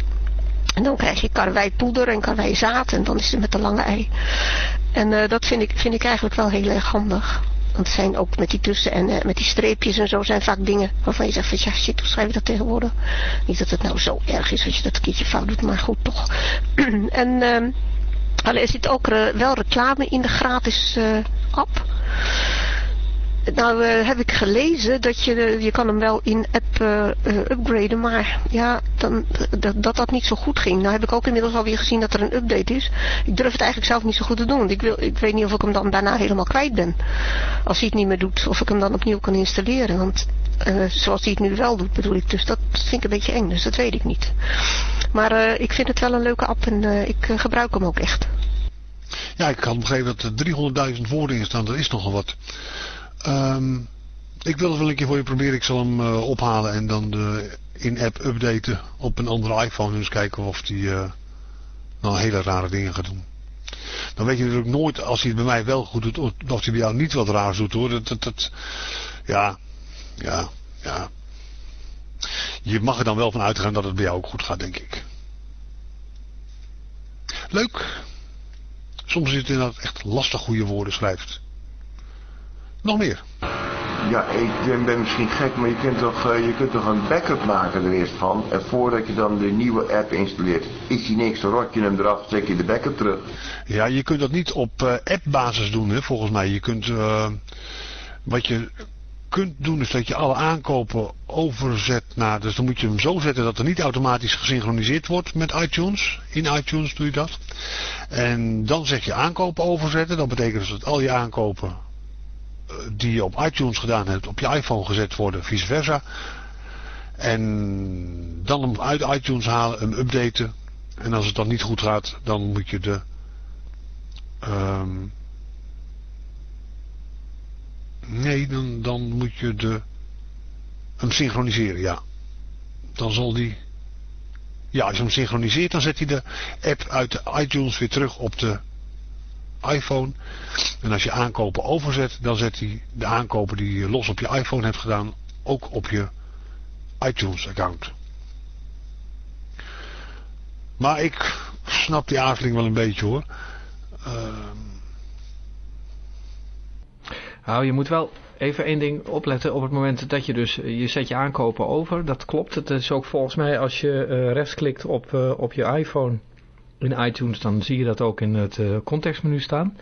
En dan krijg je karwijpoeder en karwijzaad en dan is het met de lange ei. En uh, dat vind ik, vind ik eigenlijk wel heel erg handig. Want het zijn ook met die tussen en uh, met die streepjes en zo zijn vaak dingen waarvan je zegt van ja shit, hoe schrijf je dat tegenwoordig? Niet dat het nou zo erg is als je dat een keertje fout doet, maar goed toch. (clears throat) en uh, er zit ook uh, wel reclame in de gratis app. Nou uh, heb ik gelezen dat je, je kan hem wel in app uh, upgraden, maar ja, dan, dat, dat niet zo goed ging. Nou heb ik ook inmiddels alweer gezien dat er een update is. Ik durf het eigenlijk zelf niet zo goed te doen, want ik, wil, ik weet niet of ik hem dan daarna helemaal kwijt ben. Als hij het niet meer doet, of ik hem dan opnieuw kan installeren, want zoals hij het nu wel doet bedoel ik. Dus dat vind ik een beetje eng, dus dat weet ik niet. Maar ik vind het wel een leuke app en ik gebruik hem ook echt. Ja, ik had begrepen dat er 300.000 woorden in staan, dat is nogal wat. Um, ik wil het wel een keer voor je proberen. Ik zal hem uh, ophalen en dan de in-app updaten op een andere iPhone. En eens kijken of die uh, nou hele rare dingen gaat doen. Dan weet je natuurlijk nooit als hij het bij mij wel goed doet of hij bij jou niet wat raars doet hoor. Dat, dat, dat, ja, ja, ja. Je mag er dan wel van uitgaan dat het bij jou ook goed gaat denk ik. Leuk. Soms is het inderdaad echt lastig goede woorden schrijft. Nog meer? Ja, ik ben misschien gek, maar je kunt toch, uh, je kunt toch een backup maken er eerst van. En voordat je dan de nieuwe app installeert, is die niks, dan rot je hem eraf, zet je de backup terug. Ja, je kunt dat niet op uh, appbasis doen, hè, volgens mij. Je kunt, uh, wat je kunt doen is dat je alle aankopen overzet naar, dus dan moet je hem zo zetten dat er niet automatisch gesynchroniseerd wordt met iTunes. In iTunes doe je dat. En dan zeg je aankopen overzetten, dat betekent dus dat al je aankopen die je op iTunes gedaan hebt op je iPhone gezet worden, vice versa. En dan hem uit iTunes halen, hem updaten. En als het dan niet goed gaat, dan moet je de... ehm, nee, dan, dan moet je de... Hem synchroniseren, ja. Dan zal die... Ja, als je hem synchroniseert, dan zet hij de app uit de iTunes weer terug op de iPhone. En als je aankopen overzet, dan zet hij de aankopen die je los op je iPhone hebt gedaan, ook op je iTunes account. Maar ik snap die aarzeling wel een beetje hoor. Ehm, Nou, je moet wel even één ding opletten op het moment dat je dus, je zet je aankopen over, dat klopt. Het is ook volgens mij als je eh, rechtsklikt op, eh, op je iPhone in iTunes, dan zie je dat ook in het eh, contextmenu staan.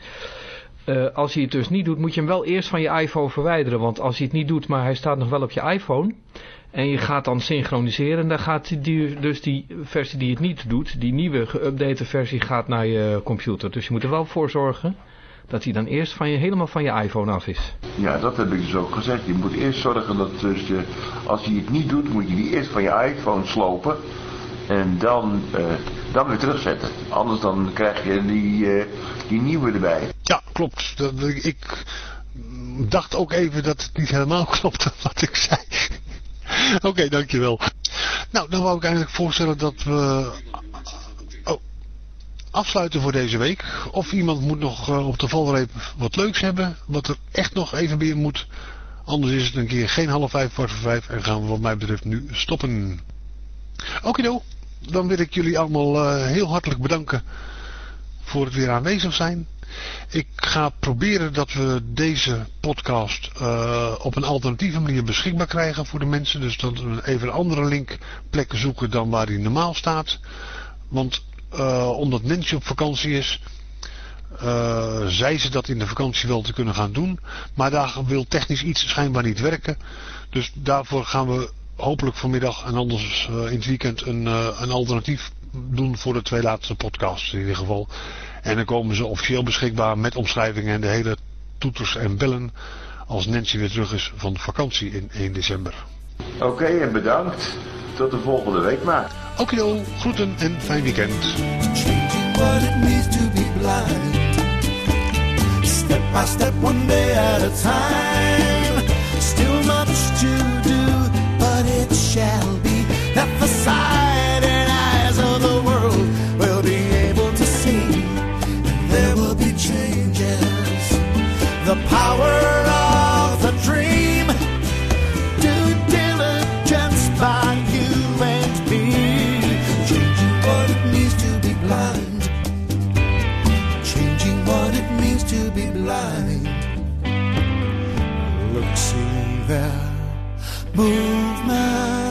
Eh, als hij het dus niet doet, moet je hem wel eerst van je iPhone verwijderen. Want als hij het niet doet, maar hij staat nog wel op je iPhone. En je gaat dan synchroniseren. Dan gaat dus die versie die het niet doet, die nieuwe geüpdate versie, gaat naar je computer. Dus je moet er wel voor zorgen dat hij dan eerst van je, helemaal van je iPhone af is. Ja, dat heb ik dus ook gezegd. Je moet eerst zorgen dat dus je, als hij het niet doet, moet je die eerst van je iPhone slopen. En dan, eh, dan weer terugzetten. Anders dan krijg je die, eh, die nieuwe erbij. ja, klopt. Dat, ik, dacht ook even dat het niet helemaal (laughs) klopte wat ik zei. (laughs) Oké, dankjewel. Nou, dan wou ik eigenlijk voorstellen dat we oh, afsluiten voor deze week. Of iemand moet nog eh, op de valreep wat leuks hebben, wat er echt nog even bij moet. Anders is het een keer geen half vijf, kwart voor vijf en gaan we wat mij betreft nu stoppen. Okido, dan wil ik jullie allemaal eh, heel hartelijk bedanken voor het weer aanwezig zijn. Ik ga proberen dat we deze podcast eh, op een alternatieve manier beschikbaar krijgen voor de mensen. Dus dat we even een andere linkplek zoeken dan waar die normaal staat. Want eh, omdat Nancy op vakantie is, eh, zei ze dat in de vakantie wel te kunnen gaan doen. Maar daar wil technisch iets schijnbaar niet werken. Dus daarvoor gaan we hopelijk vanmiddag en anders eh, in het weekend een, eh, een alternatief doen voor de twee laatste podcasts in ieder geval. En dan komen ze officieel beschikbaar met omschrijvingen en de hele toeters en bellen als Nancy weer terug is van vakantie in 1 december. Oké, en bedankt. Tot de volgende week maar. Okido, groeten en fijn weekend. what it means to be blind. Step by step, one day at a time. Shall be that the sight and eyes of the world will be able to see. And There will be changes. The power of the dream. Due diligence by you and me. Changing what it means to be blind. Changing what it means to be blind. Look, see there. Movement.